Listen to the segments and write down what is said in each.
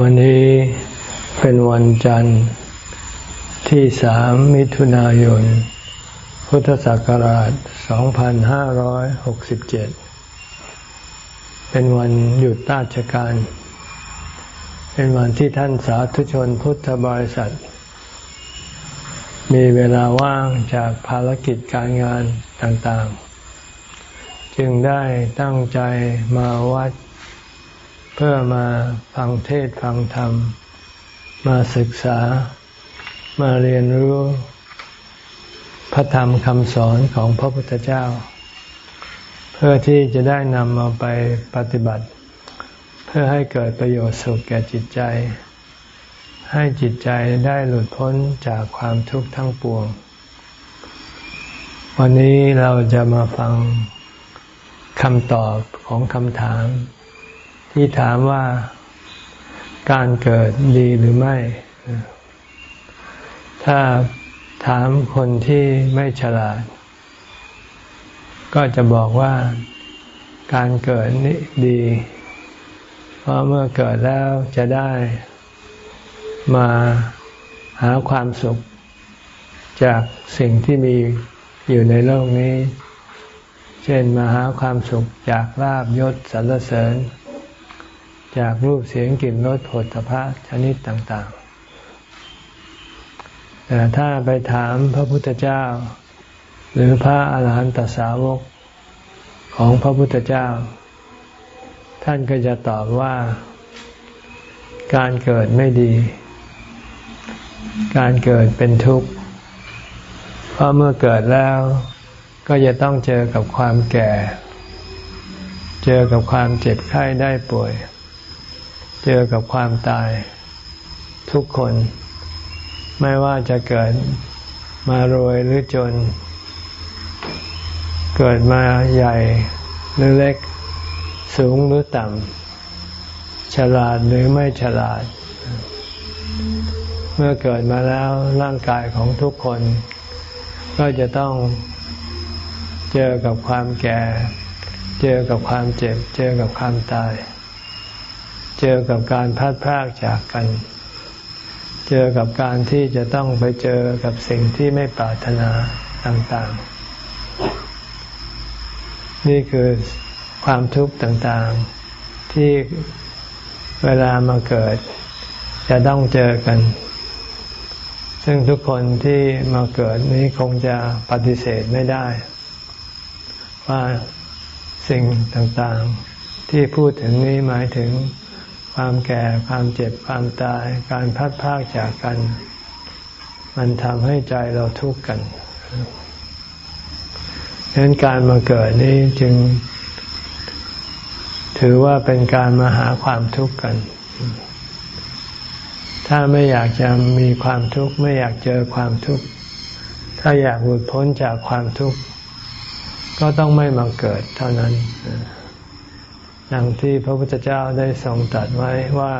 วันนี้เป็นวันจันทร์ที่สามมิถุนายน พุทธศักราช 2567 เป็นวันหยุดราชการ เป็นวันที่ท่านสาธุชนพุทธบริษัท มีเวลาว่างจากภารกิจการงานต่างๆ จึงได้ตั้งใจมาวัด เพื่อมาฟังเทศฟังธรรม มาศึกษา มาเรียนรู้ พระธรรมคำสอนของพระพุทธเจ้า เพื่อที่จะได้นำมาไปปฏิบัติ เพื่อให้เกิดประโยชน์สุขแก่จิตใจ ให้จิตใจได้หลุดพ้นจากความทุกข์ทั้งปวง วันนี้เราจะมาฟังคำตอบของคำถาม ที่ถามว่าการเกิดดีหรือไม่ ถ้าถามคนที่ไม่ฉลาด ก็จะบอกว่าการเกิดนี้ดี เพราะเมื่อเกิดแล้วจะได้มาหาความสุข จากสิ่งที่มีอยู่ในโลกนี้ เช่นมาหาความสุขจากลาบยศสรรเสริญ จากรูปเสียงกลิ่นรสผลพระชนิดต่างๆ แต่ถ้าไปถามพระพุทธเจ้า หรือพระอาหารหันตสาวกของพระพุทธเจ้า ท่านก็จะตอบว่าการเกิดไม่ดี การเกิดเป็นทุกข์ เพราะเมื่อเกิดแล้ว ก็จะต้องเจอกับความแก่ เจอกับความเจ็บไข้ได้ป่วย เจอกับความตายทุกคน ไม่ว่าจะเกิดมารวยหรือจน เกิดมาใหญ่หรือเล็ก สูงหรือต่ำ ฉลาดหรือไม่ฉลาด เมื่อเกิดมาแล้วร่างกายของทุกคน ก็จะต้องเจอกับความแก่ เจอกับความเจ็บ เจอกับความตาย เจอกับการพัดพากจากกัน เจอกับการที่จะต้องไปเจอกับสิ่งที่ไม่ปรารถนาต่างๆ นี่คือความทุกข์ต่างๆ ที่เวลามาเกิด จะต้องเจอกัน ซึ่งทุกคนที่มาเกิดนี้คงจะปฏิเสธไม่ได้ ว่าสิ่งต่างๆ ที่พูดถึงนี้หมายถึง ความแก่ ความเจ็บ ความตาย การพัดพากจากกัน มันทำให้ใจเราทุกข์กันดังนั้นการมาเกิดนี้จึง ถือว่าเป็นการมาหาความทุกข์กัน ถ้าไม่อยากจะมีความทุกข์ ไม่อยากเจอความทุกข์ ถ้าอยากหลุดพ้นจากความทุกข์ ก็ต้องไม่มาเกิดเท่านั้น ดังที่พระพุทธเจ้าได้ทรงตรัสไว้ว่า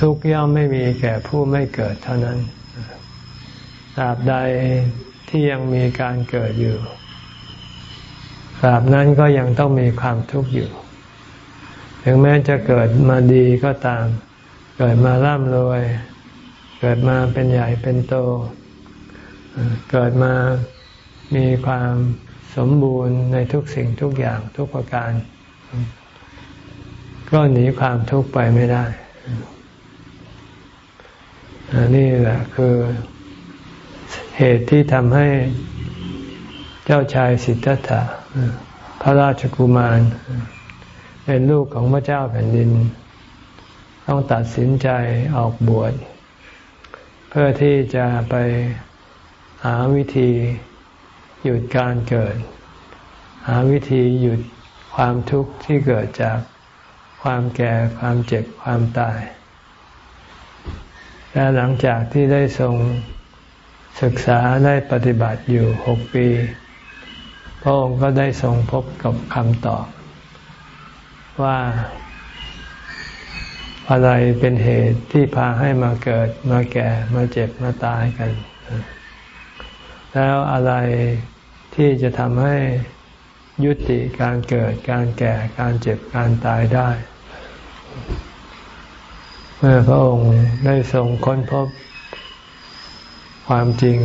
ทุกย่อมไม่มีแก่ผู้ไม่เกิดเท่านั้นตราบใดที่ยังมีการเกิดอยู่ตราบนั้นก็ยังต้องมีความทุกข์อยู่ ถึงแม้จะเกิดมาดีก็ตาม เกิดมาร่ำรวย เกิดมาเป็นใหญ่เป็นโต เกิดมามีความสมบูรณ์ในทุกสิ่งทุกอย่างทุกประการ ก็หนีความทุกข์ไปไม่ได้นี่แหละคือเหตุที่ทำให้เจ้าชายสิทธัตถะพระราชกุมาร เป็นลูกของพระเจ้าแผ่นดิน ต้องตัดสินใจออกบวช เพื่อที่จะไปหาวิธีหยุดการเกิด หาวิธีหยุด ความทุกข์ที่เกิดจากความแก่ความเจ็บความตาย และหลังจากที่ได้ทรงศึกษาได้ปฏิบัติอยู่หกปี พระองค์ก็ได้ทรงพบกับคำตอบ ว่า อะไรเป็นเหตุที่พาให้มาเกิดมาแก่มาเจ็บมาตายกัน แล้วอะไรที่จะทำให้ ยุติการเกิดการแก่การเจ็บการตายได้ เมื่อพระองค์ได้ทรงค้นพบความจริง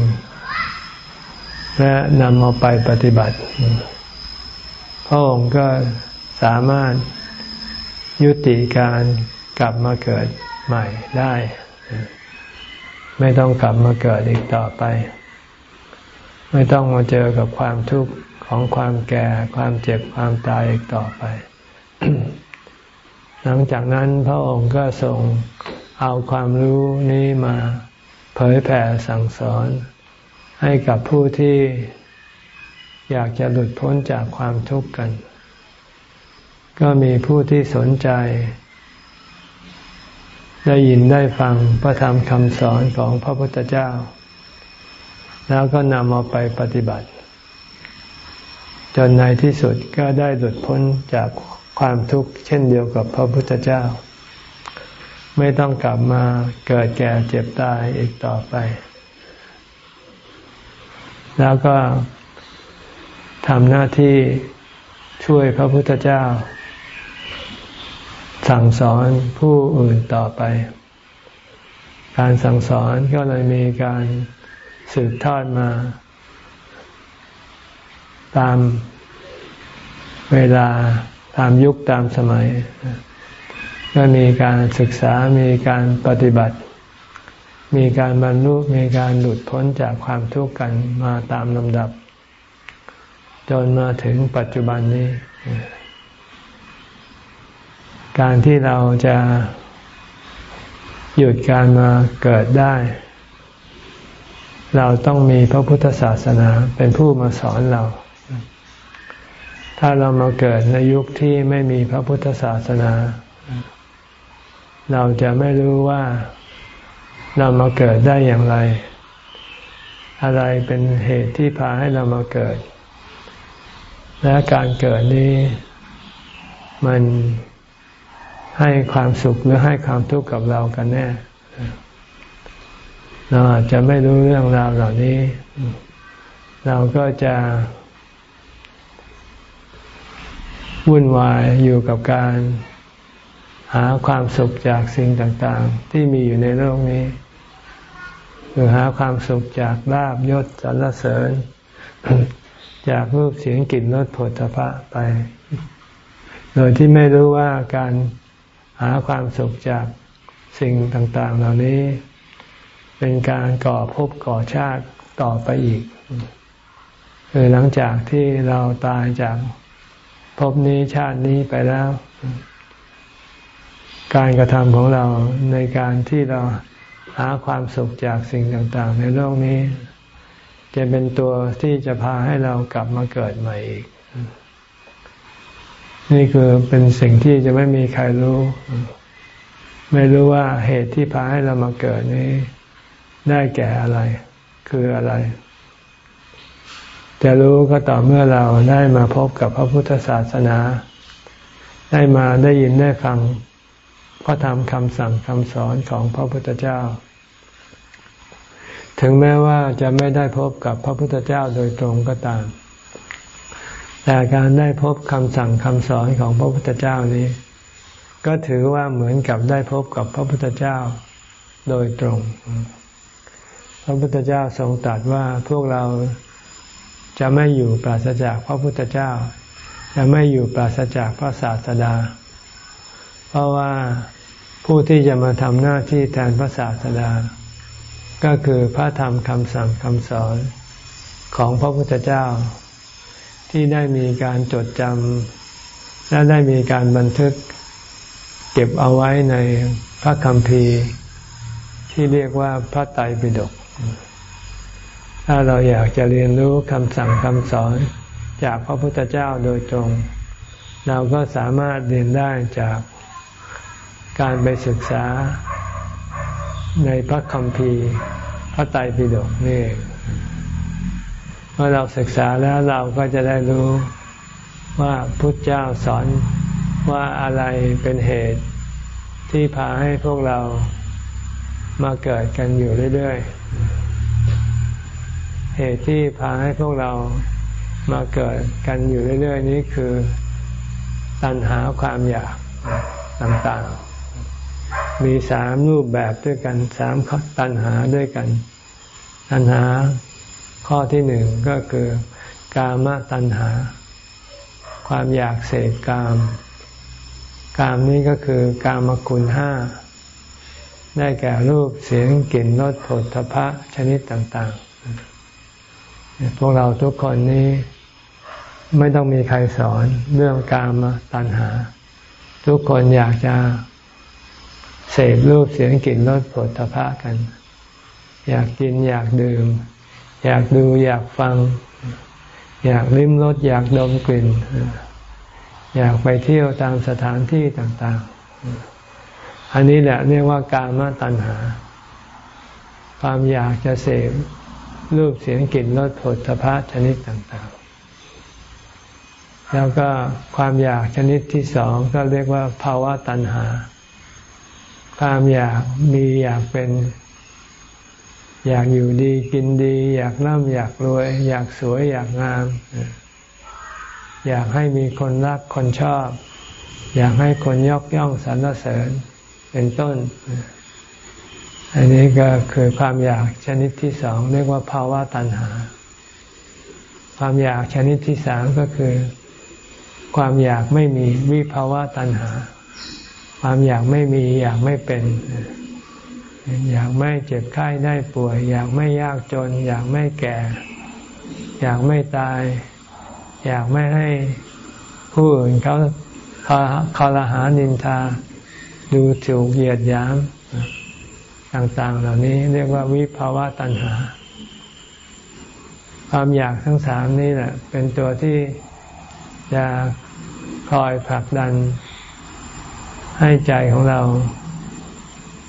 และนำเอาไปปฏิบัติ พระองค์ก็สามารถยุติการกลับมาเกิดใหม่ได้ ไม่ต้องกลับมาเกิดอีกต่อไป ไม่ต้องมาเจอกับความทุกข์ ของความแก่ความเจ็บความตายอีกต่อไป หลังจากนั้นพระองค์ก็ทรงเอาความรู้นี้มาเผยแผ่สั่งสอนให้กับผู้ที่อยากจะหลุดพ้นจากความทุกข์กัน ก็มีผู้ที่สนใจ ได้ยินได้ฟังพระธรรมคำสอนของพระพุทธเจ้า แล้วก็นำเอาไปปฏิบัติ จนในที่สุดก็ได้หลุดพ้นจากความทุกข์เช่นเดียวกับพระพุทธเจ้า ไม่ต้องกลับมาเกิดแก่เจ็บตายอีกต่อไป แล้วก็ทำหน้าที่ช่วยพระพุทธเจ้า สั่งสอนผู้อื่นต่อไป การสั่งสอนก็เลยมีการสืบทอดมา ตามเวลาตามยุคตามสมัย ก็มีการศึกษามีการปฏิบัติ มีการบรรลุมีการหลุดพ้นจากความทุกข์กันมาตามลำดับ จนมาถึงปัจจุบันนี้ การที่เราจะหยุดการมาเกิดได้ เราต้องมีพระพุทธศาสนาเป็นผู้มาสอนเรา ถ้าเรามาเกิดในยุคที่ไม่มีพระพุทธศาสนา เราจะไม่รู้ว่าเรามาเกิดได้อย่างไร อะไรเป็นเหตุที่พาให้เรามาเกิด และการเกิดนี้มันให้ความสุขหรือให้ความทุกข์กับเรากันแน่ เราอาจจะไม่รู้เรื่องราวเหล่านี้ เราก็จะ วุ่นวายอยู่กับการหาความสุขจากสิ่งต่างๆ ที่มีอยู่ในโลกนี้หรือหาความสุขจากลาบยศสรรเสริญ จากรูปเสียงกลิ่นรสผลตภะไป โดยที่ไม่รู้ว่าการหาความสุขจากสิ่งต่าง ๆ เหล่านี้ เป็นการก่อภพก่อชาติต่อไปอีกคือหลังจากที่เราตายจาก ภพนี้ชาตินี้ไปแล้ว การกระทำของเราในการที่เราหาความสุขจากสิ่งต่าง ๆ ในโลกนี้ จะเป็นตัวที่จะพาให้เรากลับมาเกิดใหม่อีก นี่คือเป็นสิ่งที่จะไม่มีใครรู้ ไม่รู้ว่าเหตุที่พาให้เรามาเกิดนี้ ได้แก่อะไร คืออะไร จะรู้ก็ต่อเมื่อเราได้มาพบกับพระพุทธศาสนา ได้มาได้ยินได้ฟังพระธรรมคำสั่งคำสอนของพระพุทธเจ้า ถึงแม้ว่าจะไม่ได้พบกับพระพุทธเจ้าโดยตรงก็ตาม แต่การได้พบคำสั่งคำสอนของพระพุทธเจ้านี้ ก็ถือว่าเหมือนกับได้พบกับพระพุทธเจ้าโดยตรง พระพุทธเจ้าทรงตรัสว่าพวกเรา จะไม่อยู่ปราศจากพระพุทธเจ้า จะไม่อยู่ปราศจากพระศาสดา เพราะว่าผู้ที่จะมาทำหน้าที่แทนพระศาสดา ก็คือพระธรรมคำสั่งคำสอนของพระพุทธเจ้า ที่ได้มีการจดจำและได้มีการบันทึก เก็บเอาไว้ในพระคัมภีร์ ที่เรียกว่าพระไตรปิฎก ถ้าเราอยากจะเรียนรู้คำสั่งคำสอนจากพระพุทธเจ้าโดยตรง เราก็สามารถเรียนได้จากการไปศึกษาในพระคัมภีร์พระไตรปิฎกนี่เมื่อเราศึกษาแล้วเราก็จะได้รู้ว่าพุทธเจ้าสอนว่าอะไรเป็นเหตุที่พาให้พวกเรามาเกิดกันอยู่เรื่อย ๆ เหตุที่พาให้พวกเรามาเกิดกันอยู่เรื่อย ๆ นี้คือตัณหาความอยากต่างๆ มีสามรูปแบบด้วยกันสามตัณหาด้วยกัน ตัณหาข้อที่หนึ่งก็คือกามตัณหา ความอยากเสพกาม กามนี้ก็คือกามคุณห้า ได้แก่รูปเสียงกลิ่นรสผลทพะชนิดต่างๆ พวกเราทุกคนนี้ไม่ต้องมีใครสอนเรื่องการมาตัณหา ทุกคนอยากจะเสพรูปเสียงกลิ่นรสผลทพะกัน อยากกินอยากดื่ม อยากดูอยากฟัง อยากลิ้มรสอยากดมกลิ่น อยากไปเที่ยวตามสถานที่ต่าง ๆ อันนี้แหละเรียกว่าการมาตัณหา ความอยากจะเสพ รูปเสียงกลิ่นรสผลสะพะชนิดต่างๆ แล้วก็ความอยากชนิดที่สองก็เรียกว่าภาวะตัณหา ความอยากมีอยากเป็น อยากอยู่ดีกินดี อยากร่ำอยากรวย อยากสวยอยากงาม อยากให้มีคนรักคนชอบ อยากให้คนยกย่องสรรเสริญ เป็นต้น อันนี้ก็คือความอยากชนิดที่สองเรียกว่าภาวะตัณหา ความอยากชนิดที่สามก็คือ ความอยากไม่มีวิภาวะตัณหา ความอยากไม่มีอยากไม่เป็น อยากไม่เจ็บไข้ได้ป่วย อยากไม่ยากจน อยากไม่แก่ อยากไม่ตาย อยากไม่ให้ผู้อื่นเขาคารหานินทา ดูถูกเหยียดหยาม ต่างๆ เหล่านี้เรียกว่าวิภาวะตัณหา ความอยากทั้งสามนี้แหละ เป็นตัวที่จะคอยผลักดัน ให้ใจของเรา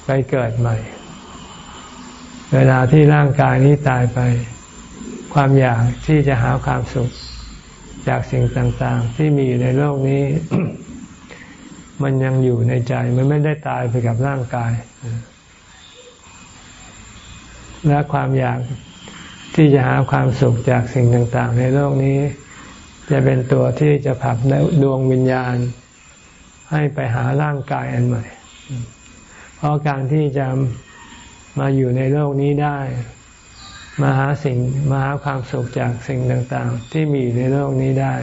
ไปเกิดใหม่ เวลาที่ร่างกายนี้ตายไป ความอยากที่จะหาความสุข จากสิ่งต่างๆ ที่มีอยู่ในโลกนี้ มันยังอยู่ในใจ มันไม่ได้ตายไปกับร่างกาย และความอยากที่จะหาความสุขจากสิ่งต่าง ๆ ในโลกนี้ จะเป็นตัวที่จะผลักดวงวิญญาณ ให้ไปหาร่างกายอันใหม่ เพราะการที่จะมาอยู่ในโลกนี้ได้ มาหาสิ่งมาหาความสุขจากสิ่งต่าง ๆ ที่มีในโลกนี้ได้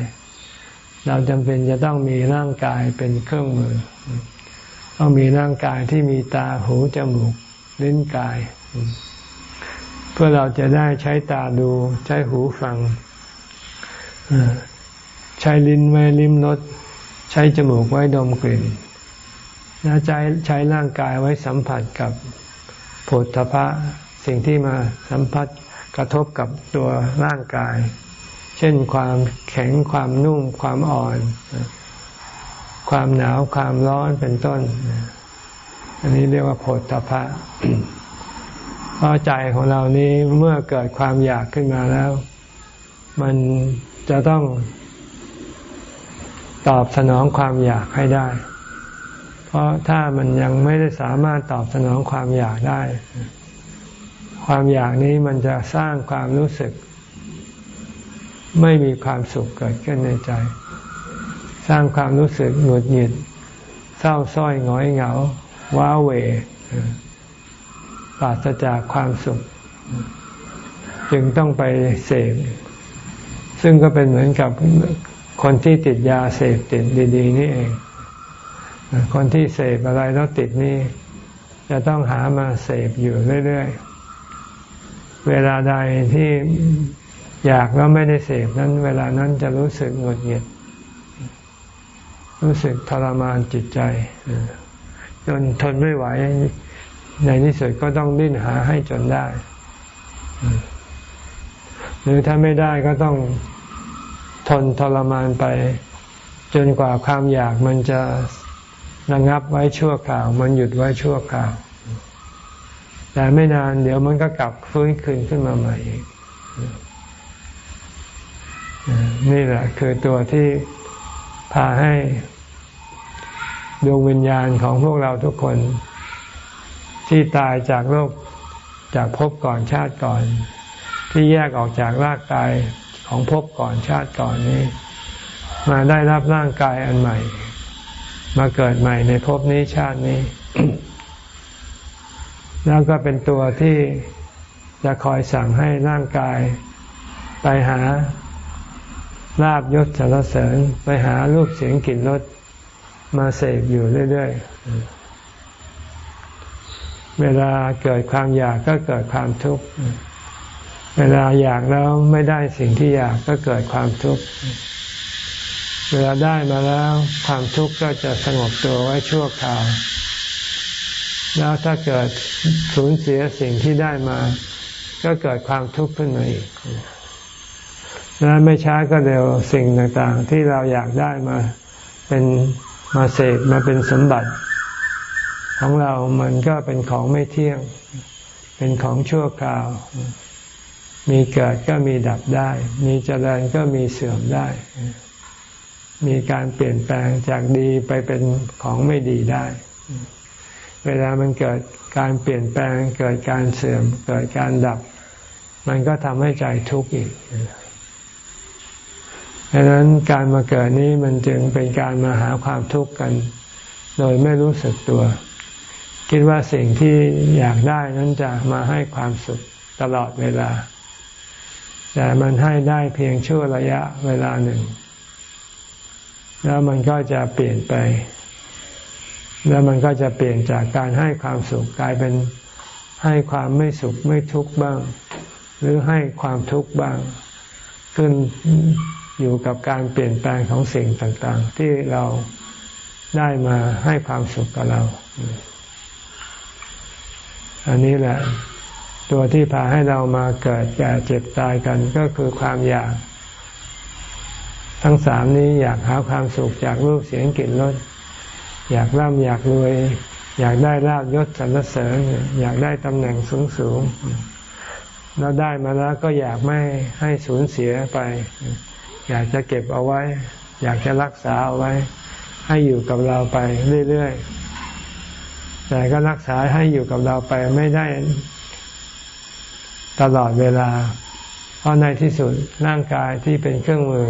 เราจำเป็นจะต้องมีร่างกายเป็นเครื่องมือ ต้องมีร่างกายที่มีตาหูจมูกลิ้นกาย พื่อเราจะได้ใช้ตาดู ใช้หูฟัง ใช้ลิ้นไว้ลิ้มรสใช้จมูกไว้ดมกลิ่นและใช้ใช้ร่างกายไว้สัมผัสกับผลทพะสิ่งที่มาสัมผัสกระทบกับตัวร่างกาย เช่นความแข็งความนุ่มความอ่อน ความหนาวความร้อนเป็นต้น อันนี้เรียกว่าผลทพะ เพราะใจของเรานี้เมื่อเกิดความอยากขึ้นมาแล้ว มันจะต้องตอบสนองความอยากให้ได้ เพราะถ้ามันยังไม่ได้สามารถตอบสนองความอยากได้ ความอยากนี้มันจะสร้างความรู้สึก ไม่มีความสุขเกิดขึ้นในใจ สร้างความรู้สึกหงุดหงิด เศร้าส้อยหงอยเหงา ว้าเหว ปราศจากความสุข จึงต้องไปเสพซึ่งก็เป็นเหมือนกับคนที่ติดยาเสพติดดี ๆ นี่เอง คนที่เสพอะไรแล้วติดนี่จะต้องหามาเสพอยู่เรื่อย ๆ เวลาใดที่อยากแล้วไม่ได้เสพนั้น เวลานั้นจะรู้สึกหงุดหงิด รู้สึกทรมานจิตใจ จนทนไม่ไหว ในที่สุดก็ต้องดิ้นหาให้จนได้ หรือถ้าไม่ได้ก็ต้องทนทรมานไป จนกว่าความอยากมันจะระงับไว้ชั่วคราว มันหยุดไว้ชั่วคราว แต่ไม่นานเดี๋ยวมันก็กลับฟื้นคืนขึ้นมาใหม่อีกนี่แหละคือตัวที่พาให้ดวงวิญญาณของพวกเราทุกคน ที่ตายจากโลกจากภพก่อนชาติก่อน ที่แยกออกจากร่างกายของภพก่อนชาติก่อนนี้ มาได้รับร่างกายอันใหม่ มาเกิดใหม่ในภพนี้ชาตินี้ แล้วก็เป็นตัวที่จะคอยสั่งให้ร่างกาย ไปหาลาบยศสารเสริญไปหารูปเสียงกลิ่นรสมาเสพอยู่เรื่อย ๆ เวลาเกิดความอยากก็เกิดความทุกข์ เวลาอยากแล้วไม่ได้สิ่งที่อยากก็เกิดความทุกข์ เวลาได้มาแล้วความทุกข์ก็จะสงบตัวไว้ชั่วคราว แล้วถ้าเกิดสูญเสียสิ่งที่ได้มา ก็เกิดความทุกข์ขึ้นมาอีก และไม่ช้าก็เร็วสิ่งต่างๆ ที่เราอยากได้มาเป็นมาเสกมาเป็นสมบัติ ของเรามันก็เป็นของไม่เที่ยง เป็นของชั่วคราว มีเกิดก็มีดับได้ มีเจริญก็มีเสื่อมได้ มีการเปลี่ยนแปลงจากดีไปเป็นของไม่ดีได้ เวลามันเกิดการเปลี่ยนแปลง เกิดการเสื่อม เกิดการดับ มันก็ทำให้ใจทุกข์อีกดังนั้นการมาเกิดนี้มันจึงเป็นการมาหาความทุกข์กัน โดยไม่รู้สึกตัว คิดว่าสิ่งที่อยากได้นั้นจะมาให้ความสุขตลอดเวลา แต่มันให้ได้เพียงชั่วระยะเวลาหนึ่ง แล้วมันก็จะเปลี่ยนไป แล้วมันก็จะเปลี่ยนจากการให้ความสุขกลายเป็นให้ความไม่สุขไม่ทุกข์บ้าง หรือให้ความทุกข์บ้าง ขึ้นอยู่กับการเปลี่ยนแปลงของสิ่งต่าง ๆ ที่เราได้มาให้ความสุขกับเรา อันนี้แหละ ตัวที่พาให้เรามาเกิดแก่เจ็บตายกันก็คือความอยาก ทั้งสามนี้อยากหาความสุขจากรูปเสียงกลิ่นรสอยากร่ำอยากรวย อยากได้ลาบยศสรรเสริญ อยากได้ตำแหน่งสูงสูงแล้วได้มาแล้วก็อยากไม่ให้สูญเสียไป อยากจะเก็บเอาไว้ อยากจะรักษาเอาไว้ ให้อยู่กับเราไปเรื่อยๆ แต่ก็รักษาให้อยู่กับเราไปไม่ได้ตลอดเวลา เพราะในที่สุดร่างกายที่เป็นเครื่องมือ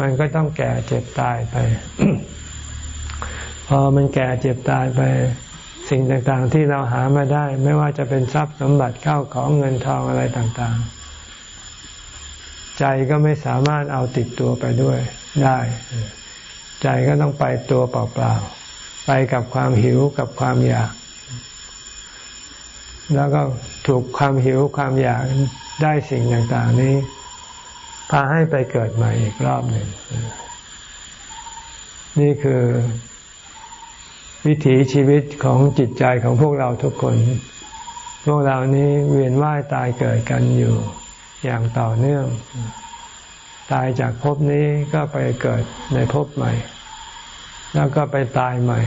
มันก็ต้องแก่เจ็บตายไป พอมันแก่เจ็บตายไป สิ่งต่างๆที่เราหามาได้ ไม่ว่าจะเป็นทรัพย์สมบัติเข้าของเงินทองอะไรต่างๆ ใจก็ไม่สามารถเอาติดตัวไปด้วยได้ ใจก็ต้องไปตัวเปล่าๆ ไปกับความหิวกับความอยาก แล้วก็ถูกความหิวความอยากได้สิ่งต่างๆนี้ พาให้ไปเกิดใหม่อีกรอบหนึ่ง นี่คือ วิถีชีวิตของจิตใจของพวกเราทุกคน พวกเรานี้เวียนว่ายตายเกิดกันอยู่อย่างต่อเนื่อง ตายจากภพนี้ก็ไปเกิดในภพใหม่ แล้วก็ไปตายใหม่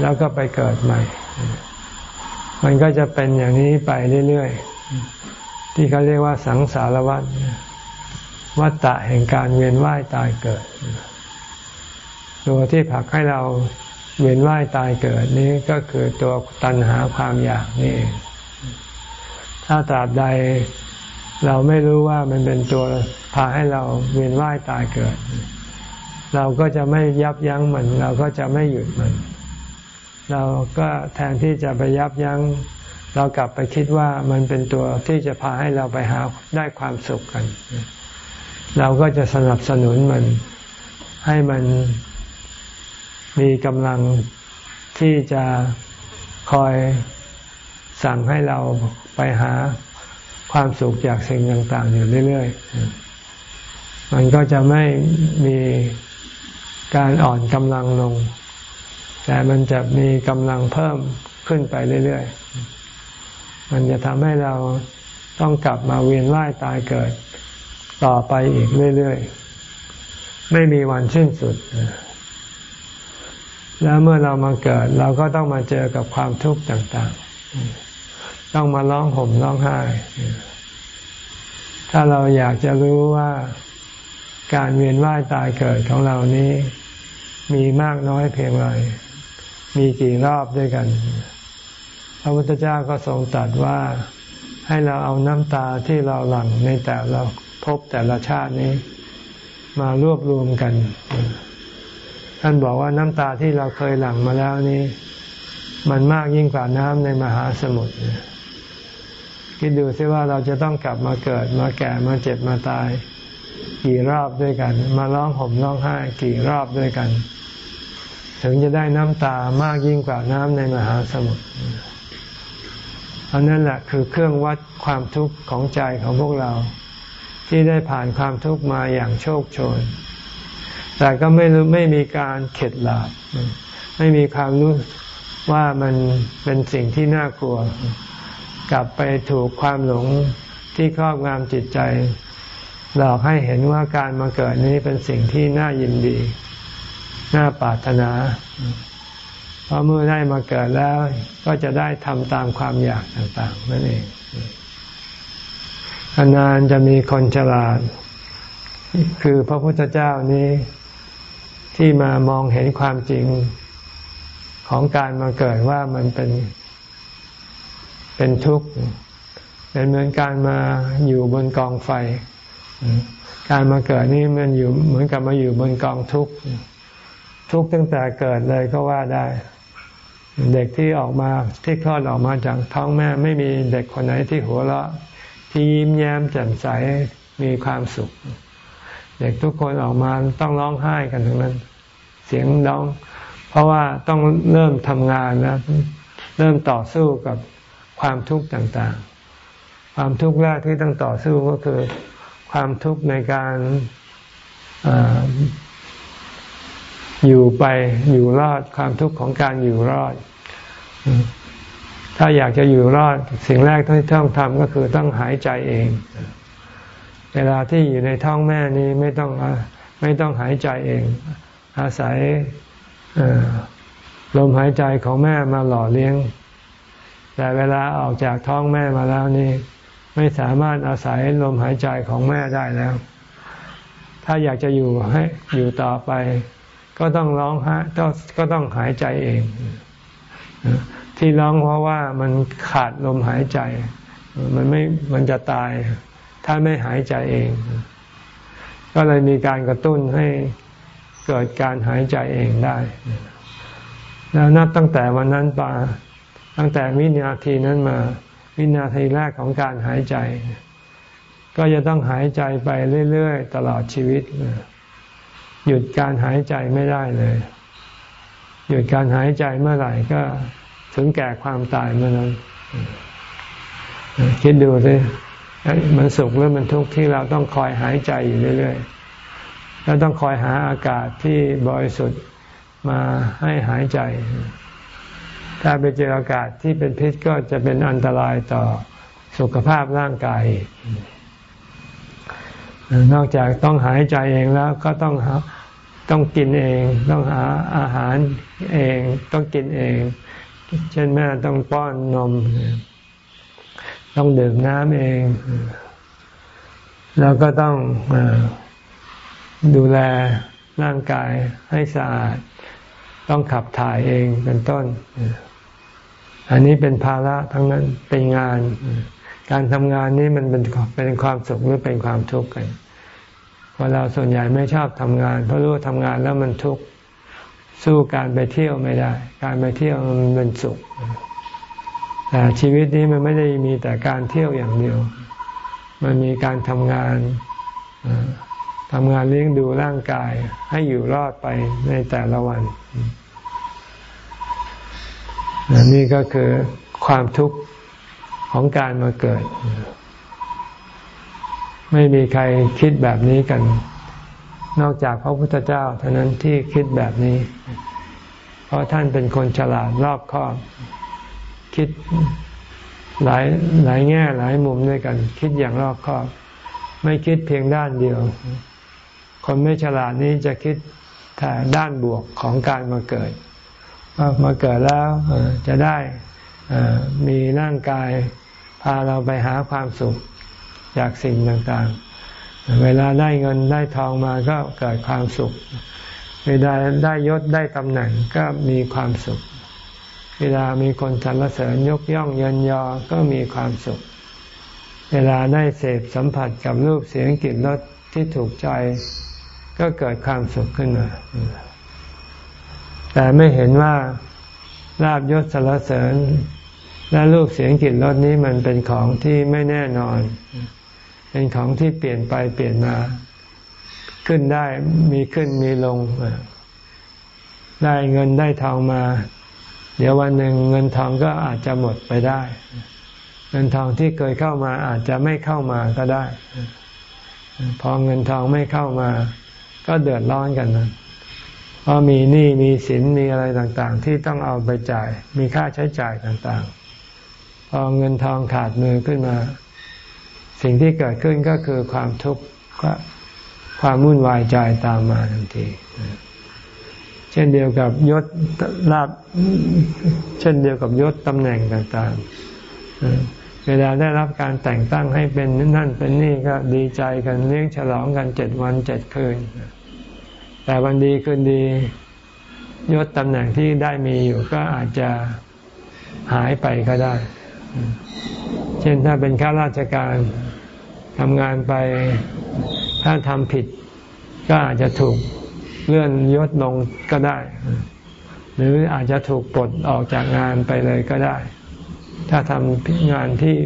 แล้วก็ไปเกิดใหม่ มันก็จะเป็นอย่างนี้ไปเรื่อยๆ ที่เขาเรียกว่าสังสารวัฏวัฏฏะแห่งการเวียนว่ายตายเกิด ตัวที่ผลักให้เราเวียนว่ายตายเกิดนี้ก็คือตัวตัณหาความอยากนี่ ถ้าตราบใดเราไม่รู้ว่ามันเป็นตัวพาให้เราเวียนว่ายตายเกิด เราก็จะไม่ยับยั้งมัน เราก็จะไม่หยุดมัน เราก็แทนที่จะไปยับยั้ง เรากลับไปคิดว่ามันเป็นตัวที่จะพาให้เราไปหาได้ความสุขกัน เราก็จะสนับสนุนมัน ให้มันมีกำลังที่จะคอยสั่งให้เราไปหาความสุขจากสิ่งต่าง ๆ อยู่เรื่อย ๆ มันก็จะไม่มี การอ่อนกำลังลง แต่มันจะมีกำลังเพิ่มขึ้นไปเรื่อยๆ มันจะทำให้เราต้องกลับมาเวียนว่ายตายเกิด ต่อไปอีกเรื่อยๆ ไม่มีวันสิ้นสุด แล้วเมื่อเรามาเกิด เราก็ต้องมาเจอกับความทุกข์ต่างๆ ต้องมาร้องห่มร้องไห้ ถ้าเราอยากจะรู้ว่า การเวียนว่ายตายเกิดของเรานี้ มีมากน้อยเพียงไรมีกี่รอบด้วยกัน พระพุทธเจ้าก็ทรงตรัสว่าให้เราเอาน้ำตาที่เราหลั่งในแต่ละพบแต่ละชาตินี้ มารวบรวมกัน ท่านบอกว่าน้ำตาที่เราเคยหลั่งมาแล้วนี้ มันมากยิ่งกว่าน้ำในมหาสมุทรคิดดูซิว่าเราจะต้องกลับมาเกิดมาแก่มาเจ็บมาตาย กี่รอบด้วยกัน มาร้องห่มร้องไห้กี่รอบด้วยกัน ถึงจะได้น้ำตามากยิ่งกว่าน้ำในมหาสมุทรอันนั้นแหละคือเครื่องวัดความทุกข์ของใจของพวกเรา ที่ได้ผ่านความทุกข์มาอย่างโชคโชน แต่ก็ไม่รู้ไม่มีการเข็ดหลาบไม่มีความรู้ว่ามันเป็นสิ่งที่น่ากลัว กลับไปถูกความหลงที่ครอบงำจิตใจ หลอกให้เห็นว่าการมาเกิดนี้เป็นสิ่งที่น่ายินดี น่าปรารถนา เพอเมื่อได้มาเกิดแล้ว ก็จะได้ทำตามความอยากต่างๆ นั่นเองนานจะมีคนฉลาด คือพระพุทธเจ้านี้ที่มามองเห็นความจริงของการมาเกิดว่ามันเป็น เป็นทุกข์เป็นเหมือนการมาอยู่บนกองไฟ การมาเกิดนี่มันอยู่เหมือนกับมาอยู่บนกองทุกข์ทุกข์ตั้งแต่เกิดเลยก็ว่าได้ เด็กที่ออกมาที่คลอดออกมาจากท้องแม่ ไม่มีเด็กคนไหนที่หัวเราะ ที่ยิ้มแย้มแจ่มใสมีความสุข เด็กทุกคนออกมาต้องร้องไห้กันทั้งนั้น เสียงร้อง เพราะว่าต้องเริ่มทำงานนะเริ่มต่อสู้กับความทุกข์ต่างๆ ความทุกข์แรกที่ต้องต่อสู้ก็คือ ความทุกข์ในการออยู่ไปอยู่รอดความทุกข์ของการอยู่รอด ถ้าอยากจะอยู่รอดสิ่งแรกที่ต้องทำก็คือต้องหายใจเอง เวลาที่อยู่ในท้องแม่นี้ไม่ต้องไม่ต้องหายใจเอง อาศัยลมหายใจของแม่มาหล่อเลี้ยง แต่เวลาออกจากท้องแม่มาแล้วนี่ ไม่สามารถอาศัยลมหายใจของแม่ได้แล้ว ถ้าอยากจะอยู่ให้อยู่ต่อไป ก็ต้องร้องฮะก็ก็ต้องหายใจเอง ที่ร้องเพราะว่ามันขาดลมหายใจ มันไม่มันจะตาย ถ้าไม่หายใจเอง ก็เลยมีการกระตุ้นให้เกิดการหายใจเองได้แล้วนับตั้งแต่วันนั้นไปตั้งแต่วินาทีนั้นมา วินาทีแรกของการหายใจ ก็จะต้องหายใจไปเรื่อย ๆ ตลอดชีวิต หยุดการหายใจไม่ได้เลย หยุดการหายใจเมื่อไหร่ก็ถึงแก่ความตายเมื่อนั้น คิดดูสิมันสุขหรือมันทุกข์ที่เราต้องคอยหายใจอยู่เรื่อย ๆ แล้วต้องคอยหาอากาศที่บริสุทธิ์มาให้หายใจ ถ้าไปเจออากาศที่เป็นพิษก็จะเป็นอันตรายต่อสุขภาพร่างกาย นอกจากต้องหายใจเองแล้วก็ต้องต้องกินเอง ต้องหาอาหารเอง ต้องกินเอง เช่นแม่ต้องป้อนนม ต้องดื่มน้ำเอง แล้วก็ต้องดูแลร่างกายให้สะอาด ต้องขับถ่ายเองเป็นต้น อันนี้เป็นภาระทั้งนั้นเป็นงาน การทำงานนี้มันเป็นเป็นความสุขหรือเป็นความทุกข์กันเวลาส่วนใหญ่ไม่ชอบทำงาน เพราะรู้ทำงานแล้วมันทุกข์สู้การไปเที่ยวไม่ได้ การไปเที่ยวมันเป็นสุขแต่ชีวิตนี้มันไม่ได้มีแต่การเที่ยวอย่างเดียว มันมีการทำงานทำงานเลี้ยงดูร่างกาย ให้อยู่รอดไปในแต่ละวัน นี่ก็คือความทุกข์ของการมาเกิด ไม่มีใครคิดแบบนี้กัน นอกจากพระพุทธเจ้าเท่านั้นที่คิดแบบนี้ เพราะท่านเป็นคนฉลาดรอบคอบ คิดหลายหลายแง่หลายมุมด้วยกัน คิดอย่างรอบคอบ ไม่คิดเพียงด้านเดียว คนไม่ฉลาดนี้จะคิดแต่ด้านบวกของการมาเกิด มาเกิดแล้วจะได้มีร่างกายพาเราไปหาความสุขจากสิ่งต่างๆ เวลาได้เงินได้ทองมาก็เกิดความสุข เวลาได้ยศได้ตำแหน่งก็มีความสุข เวลามีคนสรรเสริญยกย่องเยินยอก็มีความสุข เวลาได้เสพสัมผัสกับรูปเสียงกลิ่นรสที่ถูกใจ ก็เกิดความสุขขึ้นมา แต่ไม่เห็นว่าลาบยศสารเสริญ และรูปเสียงกลิ่นรสนี้มันเป็นของที่ไม่แน่นอน เป็นของที่เปลี่ยนไปเปลี่ยนมา ขึ้นได้มีขึ้นมีลง ได้เงินได้ทองมา เดี๋ยววันหนึ่งเงินทองก็อาจจะหมดไปได้ เงินทองที่เคยเข้ามาอาจจะไม่เข้ามาก็ได้ พอเงินทองไม่เข้ามา ก็เดือดร้อนกันนะ ราะมีหนี้มีสินมีอะไรต่างๆ ที่ต้องเอาไปจ่าย มีค่าใช้จ่ายต่างๆ พอเงินทองขาดมือขึ้นมา สิ่งที่เกิดขึ้นก็คือความทุกข์ความวุ่นวายใจตามมาทันที เช่นเดียวกับยศลาบเช่นเดียวกับยศตำแหน่งต่างๆ เวลาได้รับการแต่งตั้งให้เป็นนั่นเป็นนี่ก็ดีใจกันเลี้ยงฉลองกันเจ็ดวันเจ็ดคืน แต่วันดีคืนดียศตำแหน่งที่ได้มีอยู่ก็อาจจะหายไปก็ได้ เช่นถ้าเป็นข้าราชการทำงานไปถ้าทำผิด ก็อาจจะถูกเลื่อนยศลงก็ได้ หรืออาจจะถูกปลดออกจากงานไปเลยก็ได้ ถ้าทำงานที่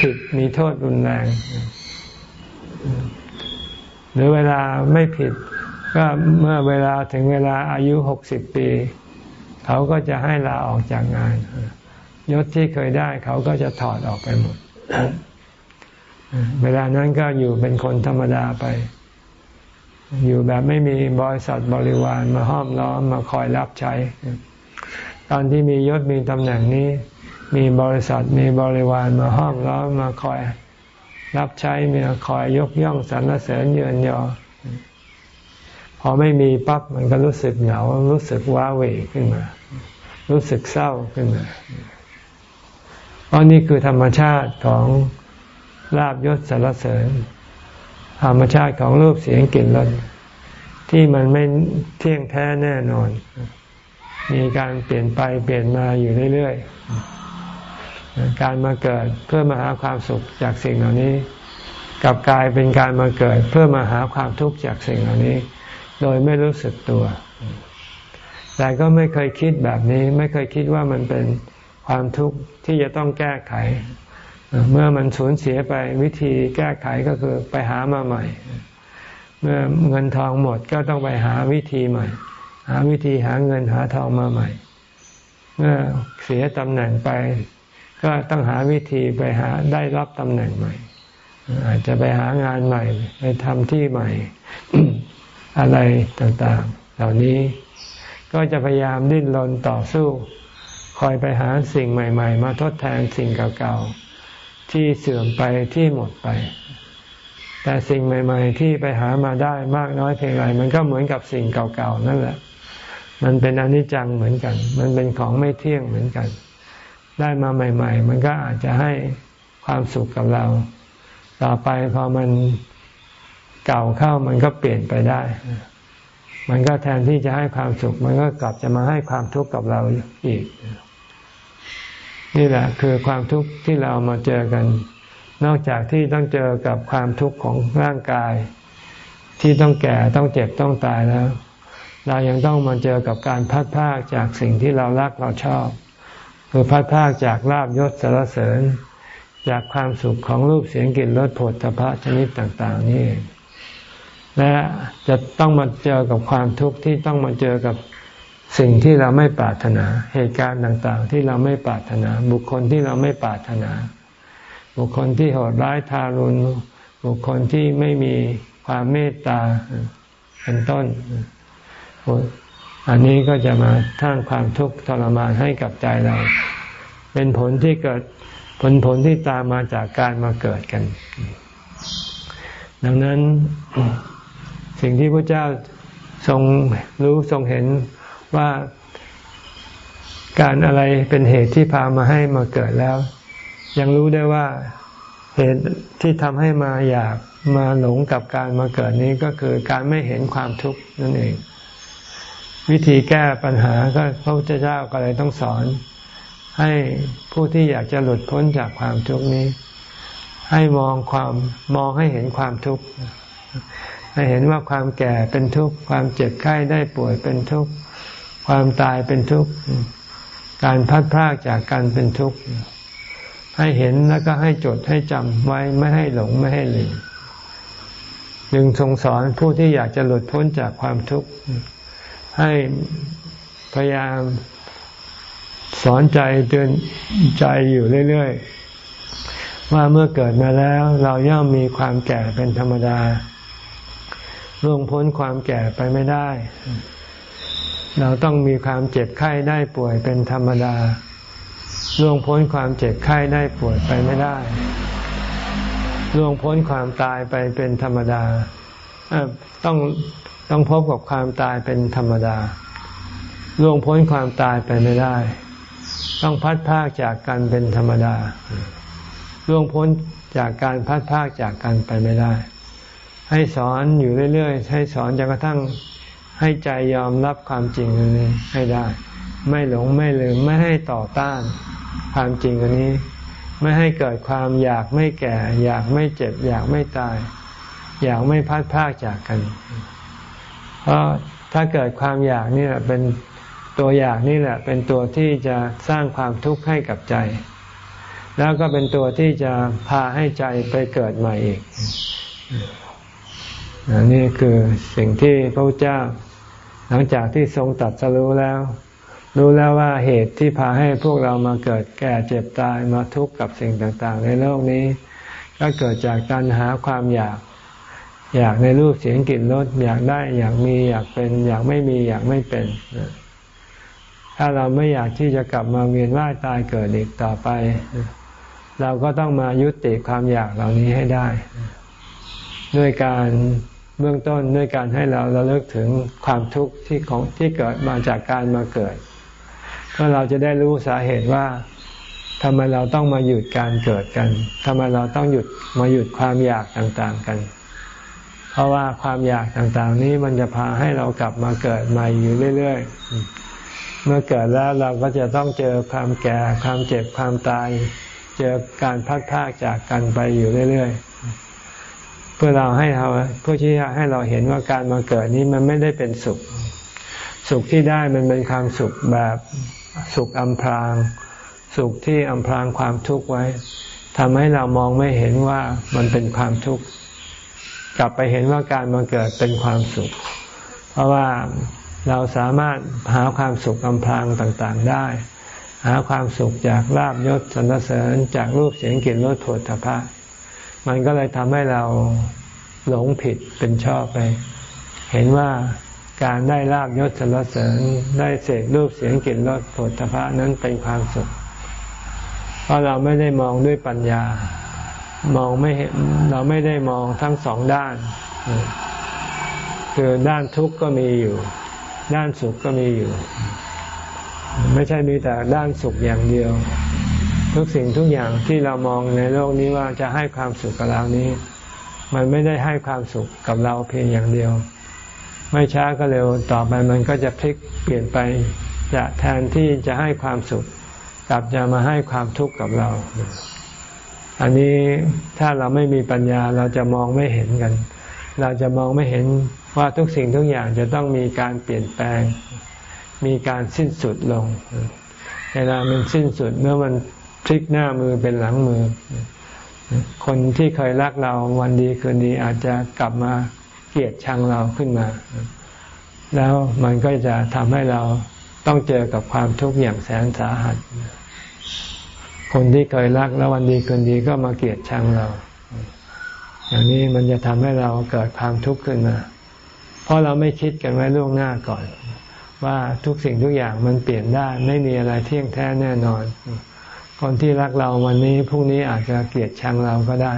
ผิดมีโทษรุนแรง หรือเวลาไม่ผิด ก็เมื่อเวลาถึงเวลาอายุหกสิบปี เขาก็จะให้ลาออกจากงาน ยศที่เคยได้เขาก็จะถอดออกไปหมด เวลานั้นก็อยู่เป็นคนธรรมดาไป อยู่แบบไม่มีบริษัทบริวารมาห้อมล้อมมาคอยรับใช้ ตอนที่มียศมีตำแหน่งนี้ มีบริษัทมีบริวารมาห้อมล้อมมาคอยรับใช้มีคอยยกย่องสรรเสริญเยือนยอ พอไม่มีปั๊บมันก็รู้สึกเหงา รู้สึกว้าเหวขึ้นมา รู้สึกเศร้าขึ้นมาเพราะนี่คือธรรมชาติของลาบยศสารเสริญ ธรรมชาติของรูปเสียงกลิ่นรสที่มันไม่เที่ยงแท้แน่นอน มีการเปลี่ยนไปเปลี่ยนมาอยู่เรื่อยๆ การมาเกิดเพื่อมาหาความสุขจากสิ่งเหล่านี้ กับกลายเป็นการมาเกิดเพื่อมาหาความทุกข์จากสิ่งเหล่านี้ โดยไม่รู้สึกตัว แต่ก็ไม่เคยคิดแบบนี้ ไม่เคยคิดว่ามันเป็นความทุกข์ที่จะต้องแก้ไข เมื่อมันสูญเสียไปวิธีแก้ไขก็คือไปหามาใหม่ เมื่อเงินทองหมดก็ต้องไปหาวิธีใหม่ หาวิธีหาเงินหาทองมาใหม่ เมื่อเสียตำแหน่งไป ก็ต้องหาวิธีไปหาได้รับตำแหน่งใหม่อาจจะไปหางานใหม่ ไปทำที่ใหม่ อะไรต่างๆ เหล่านี้ก็จะพยายามดิ้นรนต่อสู้ คอยไปหาสิ่งใหม่ ๆ มาทดแทนสิ่งเก่าๆ ที่เสื่อมไปที่หมดไป แต่สิ่งใหม่ ๆ ที่ไปหามาได้มากน้อยเพียงไรมันก็เหมือนกับสิ่งเก่าๆ นั่นแหละ มันเป็นอนิจจังเหมือนกัน มันเป็นของไม่เที่ยงเหมือนกัน ได้มาใหม่ ๆ มันก็อาจจะให้ความสุขกับเรา ต่อไปพอมัน เก่าเข้ามันก็เปลี่ยนไปได้ มันก็แทนที่จะให้ความสุข มันก็กลับจะมาให้ความทุกข์กับเราอีก นี่แหละคือความทุกข์ที่เรามาเจอกัน นอกจากที่ต้องเจอกับความทุกข์ของร่างกาย ที่ต้องแก่ต้องเจ็บต้องตายแล้ว เรายังต้องมาเจอกับการพัดพากจากสิ่งที่เรารักเราชอบ คือพัดพากจากลาบยศสารเสริญจากความสุขของรูปเสียงกลิ่นรสผลตภะชนิดต่าง ๆ นี่ และจะต้องมาเจอกับความทุกข์ที่ต้องมาเจอกับสิ่งที่เราไม่ปรารถนา เหตุการณ์ต่างๆ ที่เราไม่ปรารถนา บุคคลที่เราไม่ปรารถนา บุคคลที่โหดร้ายทารุณบุคคลที่ไม่มีความเมตตาเป็นต้น อันนี้ก็จะมาท่างความทุกข์ทรมานให้กับใจเรา เป็นผลที่เกิดผลผลที่ตามมาจากการมาเกิดกัน ดังนั้น สิ่งที่พระเจ้าทรงรู้ทรงเห็นว่าการอะไรเป็นเหตุที่พามาให้มาเกิดแล้ว ยังรู้ได้ว่าเหตุที่ทำให้มาอยากมาหลงกับการมาเกิดนี้ก็คือการไม่เห็นความทุกข์นั่นเอง วิธีแก้ปัญหาก็พระพุทธเจ้าก็เลยต้องสอน ให้ผู้ที่อยากจะหลุดพ้นจากความทุกข์นี้ ให้มองความมองให้เห็นความทุกข์ ให้เห็นว่าความแก่เป็นทุกข์ ความเจ็บไข้ได้ป่วยเป็นทุกข์ ความตายเป็นทุกข์ การพัดพรากจากการเป็นทุกข์ ให้เห็นแล้วก็ให้จดให้จำไว้ไม่ให้หลงไม่ให้ลืมจึงทรงสอนผู้ที่อยากจะหลุดพ้นจากความทุกข์ ให้พยายามสอนใจเตือนใจอยู่เรื่อย ๆ ว่าเมื่อเกิดมาแล้วเราย่อมมีความแก่เป็นธรรมดา ล่วงพ้นความแก่ไปไม่ได้ เราต้องมีความเจ็บไข้ได้ป่วยเป็นธรรมดาล่วงพ้นความเจ็บไข้ได้ป่วยไปไม่ได้ล่วงพ้นความตายไปเป็นธรรมดาต้องต้องพบกับความตายเป็นธรรมดาล่วงพ้นความตายไปไม่ได้ ต้องพัดพากจากกันเป็นธรรมดาล่วงพ้นจากการพัดพากจากกันไปไม่ได้ ให้สอนอยู่เรื่อยๆ ให้สอนจนกระทั่งให้ใจยอมรับความจริงนี้ให้ได้ ไม่หลงไม่ลืมไม่ให้ต่อต้านความจริงอันนี้ ไม่ให้เกิดความอยากไม่แก่ อยากไม่เจ็บ อยากไม่ตาย อยากไม่พัดพากจากกัน เพราะถ้าเกิดความอยากนี่แหละเป็นตัวอยากนี่แหละ เป็นตัวที่จะสร้างความทุกข์ให้กับใจ แล้วก็เป็นตัวที่จะพาให้ใจไปเกิดใหม่อีก นี่คือสิ่งที่พระพุทธเจ้า หลังจากที่ทรงตัดสรู้แล้ว รู้แล้วว่าเหตุที่พาให้พวกเรามาเกิดแก่เจ็บตายมาทุกข์กับสิ่งต่างๆ ในโลกนี้ ก็เกิดจากการหาความอยาก อยากในรูปเสียงกลิ่นรสอยากได้อยากมีอยากเป็น อยากไม่มีอยากไม่เป็น ถ้าเราไม่อยากที่จะกลับมาเวียนว่ายตายเกิดอีกต่อไป เราก็ต้องมายุติความอยากเหล่านี้ให้ได้ ด้วยการเบื้องต้นด้วยการให้เราเราเลิกถึงความทุกข์ที่ของที่เกิดมาจากการมาเกิดก็เราจะได้รู้สาเหตุว่าทำไมเราต้องมาหยุดการเกิดกันทำไมเราต้องหยุดมาหยุดความอยากต่างๆกัน เพราะว่าความอยากต่างๆ นี้มันจะพาให้เรากลับมาเกิดใหม่อยู่เรื่อยๆ เมื่อเกิดแล้วเราก็จะต้องเจอความแก่ ความเจ็บ ความตาย เจอการพัดพากจากกันไปอยู่เรื่อยๆ พื่อเราให้เราเพื่อที่จะให้เราเห็นว่าการมาเกิดนี้มันไม่ได้เป็นสุข สุขที่ได้มันเป็นความสุขแบบสุขอำพราง สุขที่อำพรางความทุกข์ไว้ทำให้เรามองไม่เห็นว่ามันเป็นความทุกข์กลับไปเห็นว่าการมาเกิดเป็นความสุข เพราะว่าเราสามารถหาความสุขอำพรางต่างๆได้ หาความสุขจากลาบยศสรรเสริญจากรูปเสียงกลิ่นรสผลทพะ มันก็เลยทำให้เราหลงผิดเป็นชอบไป เห็นว่าการได้ลาบยศสรรเสริญได้เสกรูปเสียงกลิ่นรสผลพระนั้นเป็นความสุข เพราะเราไม่ได้มองด้วยปัญญา มองไม่เห็นเราไม่ได้มองทั้งสองด้าน คือด้านทุกข์ก็มีอยู่ ด้านสุขก็มีอยู่ ไม่ใช่มีแต่ด้านสุขอย่างเดียว ทุกสิ่งทุกอย่างที่เรามองในโลกนี้ว่าจะให้ความสุขกับเรานี้ มันไม่ได้ให้ความสุขกับเราเพียงอย่างเดียว ไม่ช้าก็เร็วต่อไปมันก็จะพลิกเปลี่ยนไปจะแทนที่จะให้ความสุข กลับจะมาให้ความทุกข์กับเรา อันนี้ถ้าเราไม่มีปัญญาเราจะมองไม่เห็นกัน เราจะมองไม่เห็นว่าทุกสิ่งทุกอย่างจะต้องมีการเปลี่ยนแปลง มีการสิ้นสุดลงเวลามันสิ้นสุดเมื่อมัน พลิกหน้ามือเป็นหลังมือ คนที่เคยรักเราวันดีคืนดีอาจจะกลับมาเกลียดชังเราขึ้นมา แล้วมันก็จะทำให้เราต้องเจอกับความทุกข์อย่างแสนสาหัส คนที่เคยรักแล้ววันดีคืนดีก็มาเกลียดชังเรา อย่างนี้มันจะทำให้เราเกิดความทุกข์ขึ้นมา เพราะเราไม่คิดกันไว้ล่วงหน้าก่อน ว่าทุกสิ่งทุกอย่างมันเปลี่ยนได้ ไม่มีอะไรเที่ยงแท้แน่นอน คนที่รักเราวันนี้พรุ่งนี้อาจจะเกลียดชังเราก็ได้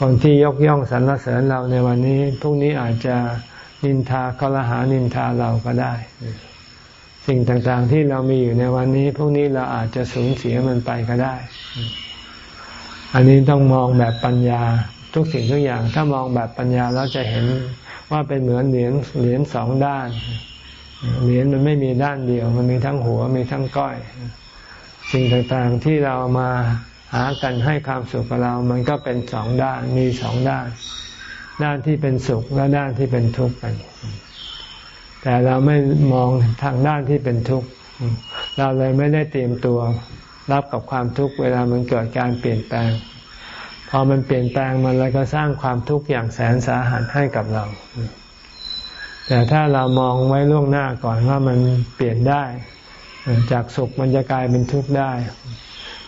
คนที่ยกย่องสรรเสริญเราในวันนี้พรุ่งนี้อาจจะนินทาคลหานินทาเราก็ได้ สิ่งต่างๆที่เรามีอยู่ในวันนี้พรุ่งนี้เราอาจจะสูญเสียมันไปก็ได้ อันนี้ต้องมองแบบปัญญาทุกสิ่งทุกอย่าง ถ้ามองแบบปัญญาเราจะเห็นว่าเป็นเหมือนเหรียญเหรียญสองด้านเหรียญมันไม่มีด้านเดียว มันมีทั้งหัวมีทั้งก้อย สิ่งต่างๆที่เรามาหากันให้ความสุขกับเรา มันก็เป็นสองด้านมีสองด้าน ด้านที่เป็นสุขและด้านที่เป็นทุกข์กัน แต่เราไม่มองทางด้านที่เป็นทุกข์เราเลยไม่ได้เตรียมตัวรับกับความทุกข์เวลามันเกิดการเปลี่ยนแปลง พอมันเปลี่ยนแปลงมันเลยก็สร้างความทุกข์อย่างแสนสาหัสให้กับเรา แต่ถ้าเรามองไว้ล่วงหน้าก่อนว่ามันเปลี่ยนได้ จากสุขมันจะกลายเป็นทุกข์ได้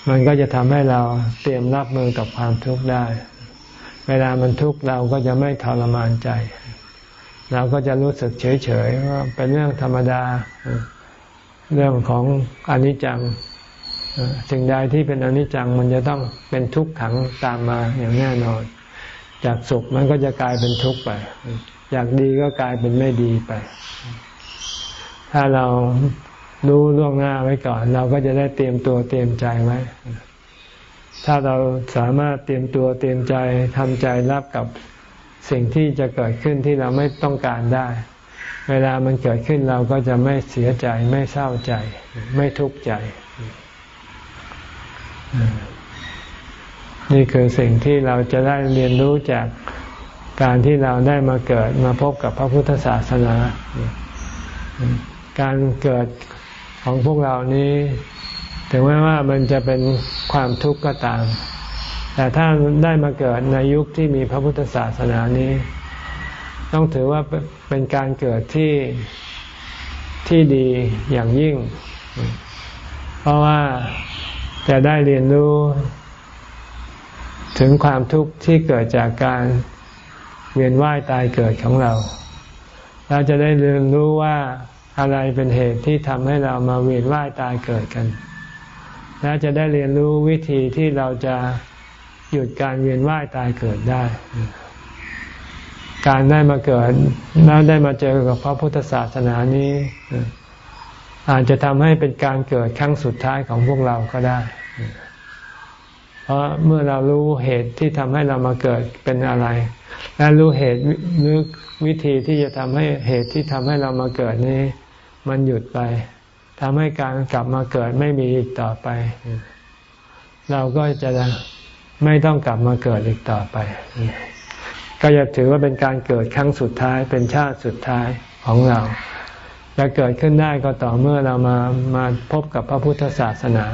มันก็จะทำให้เราเตรียมรับมือกับความทุกข์ได้ เวลามันทุกข์เราก็จะไม่ทรมานใจ เราก็จะรู้สึกเฉยๆว่าเป็นเรื่องธรรมดา เรื่องของอนิจจังสิ่งใดที่เป็นอนิจจังมันจะต้องเป็นทุกขังตามมาอย่างแน่นอน จากสุขมันก็จะกลายเป็นทุกข์ไปจากดีก็กลายเป็นไม่ดีไป ถ้าเรา รู้ล่วงหน้าไว้ก่อน เราก็จะได้เตรียมตัวเตรียมใจไว้ ถ้าเราสามารถเตรียมตัวเตรียมใจทำใจรับกับสิ่งที่จะเกิดขึ้นที่เราไม่ต้องการได้ เวลามันเกิดขึ้นเราก็จะไม่เสียใจไม่เศร้าใจ ไม่ทุกข์ใจ นี่คือสิ่งที่เราจะได้เรียนรู้จากการที่เราได้มาเกิดมาพบกับพระพุทธศาสนา การเกิด ของพวกเรานี้ถึงแม้ว่ามันจะเป็นความทุกข์ก็ตาม แต่ถ้าได้มาเกิดในยุคที่มีพระพุทธศาสนานี้ ต้องถือว่าเป็นการเกิดที่ที่ดีอย่างยิ่ง เพราะว่าจะได้เรียนรู้ ถึงความทุกข์ที่เกิดจากการเวียนว่ายตายเกิดของเรา เราจะได้เรียนรู้ว่า อะไรเป็นเหตุที่ทำให้เรามาเวียนว่ายตายเกิดกัน และจะได้เรียนรู้วิธีที่เราจะหยุดการเวียนว่ายตายเกิดได้ การได้มาเกิดแล้วได้มาเจอกับพระพุทธศาสนานี้ อาจจะทำให้เป็นการเกิดครั้งสุดท้ายของพวกเราก็ได้ เพราะเมื่อเรารู้เหตุที่ทำให้เรามาเกิดเป็นอะไร และรู้เหตุหรือวิธีที่จะทำให้เหตุที่ทำให้เรามาเกิดนี้ มันหยุดไปทำให้การกลับมาเกิดไม่มีอีกต่อไป เราก็จะไม่ต้องกลับมาเกิดอีกต่อไป ก็จะถือว่าเป็นการเกิดครั้งสุดท้าย เป็นชาติสุดท้ายของเราจะเกิดขึ้นได้ก็ต่อเมื่อเรามามาพบกับพระพุทธศาสนา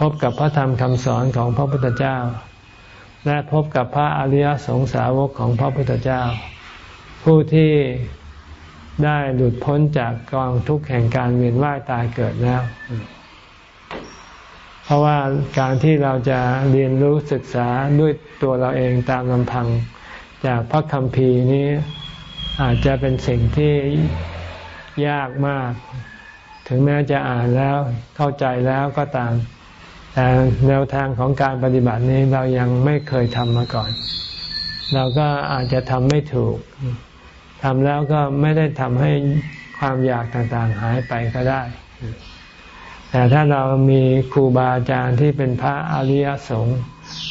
พบกับพระธรรมคำสอนของพระพุทธเจ้า และพบกับพระอริยสงสาวกของพระพุทธเจ้า ผู้ที่ ได้หลุดพ้นจากกองทุกข์แห่งการเวียนว่ายตายเกิดแล้ว เพราะว่าการที่เราจะเรียนรู้ศึกษาด้วยตัวเราเองตามลำพัง จากพระคัมภีร์นี้อาจจะเป็นสิ่งที่ยากมาก ถึงแม้จะอ่านแล้วเข้าใจแล้วก็ตาม แต่แนวทางของการปฏิบัตินี้เรายังไม่เคยทำมาก่อน เราก็อาจจะทำไม่ถูก ทำแล้วก็ไม่ได้ทำให้ความอยากต่างๆหายไปก็ได้ แต่ถ้าเรามีครูบาอาจารย์ที่เป็นพระอริยสงฆ์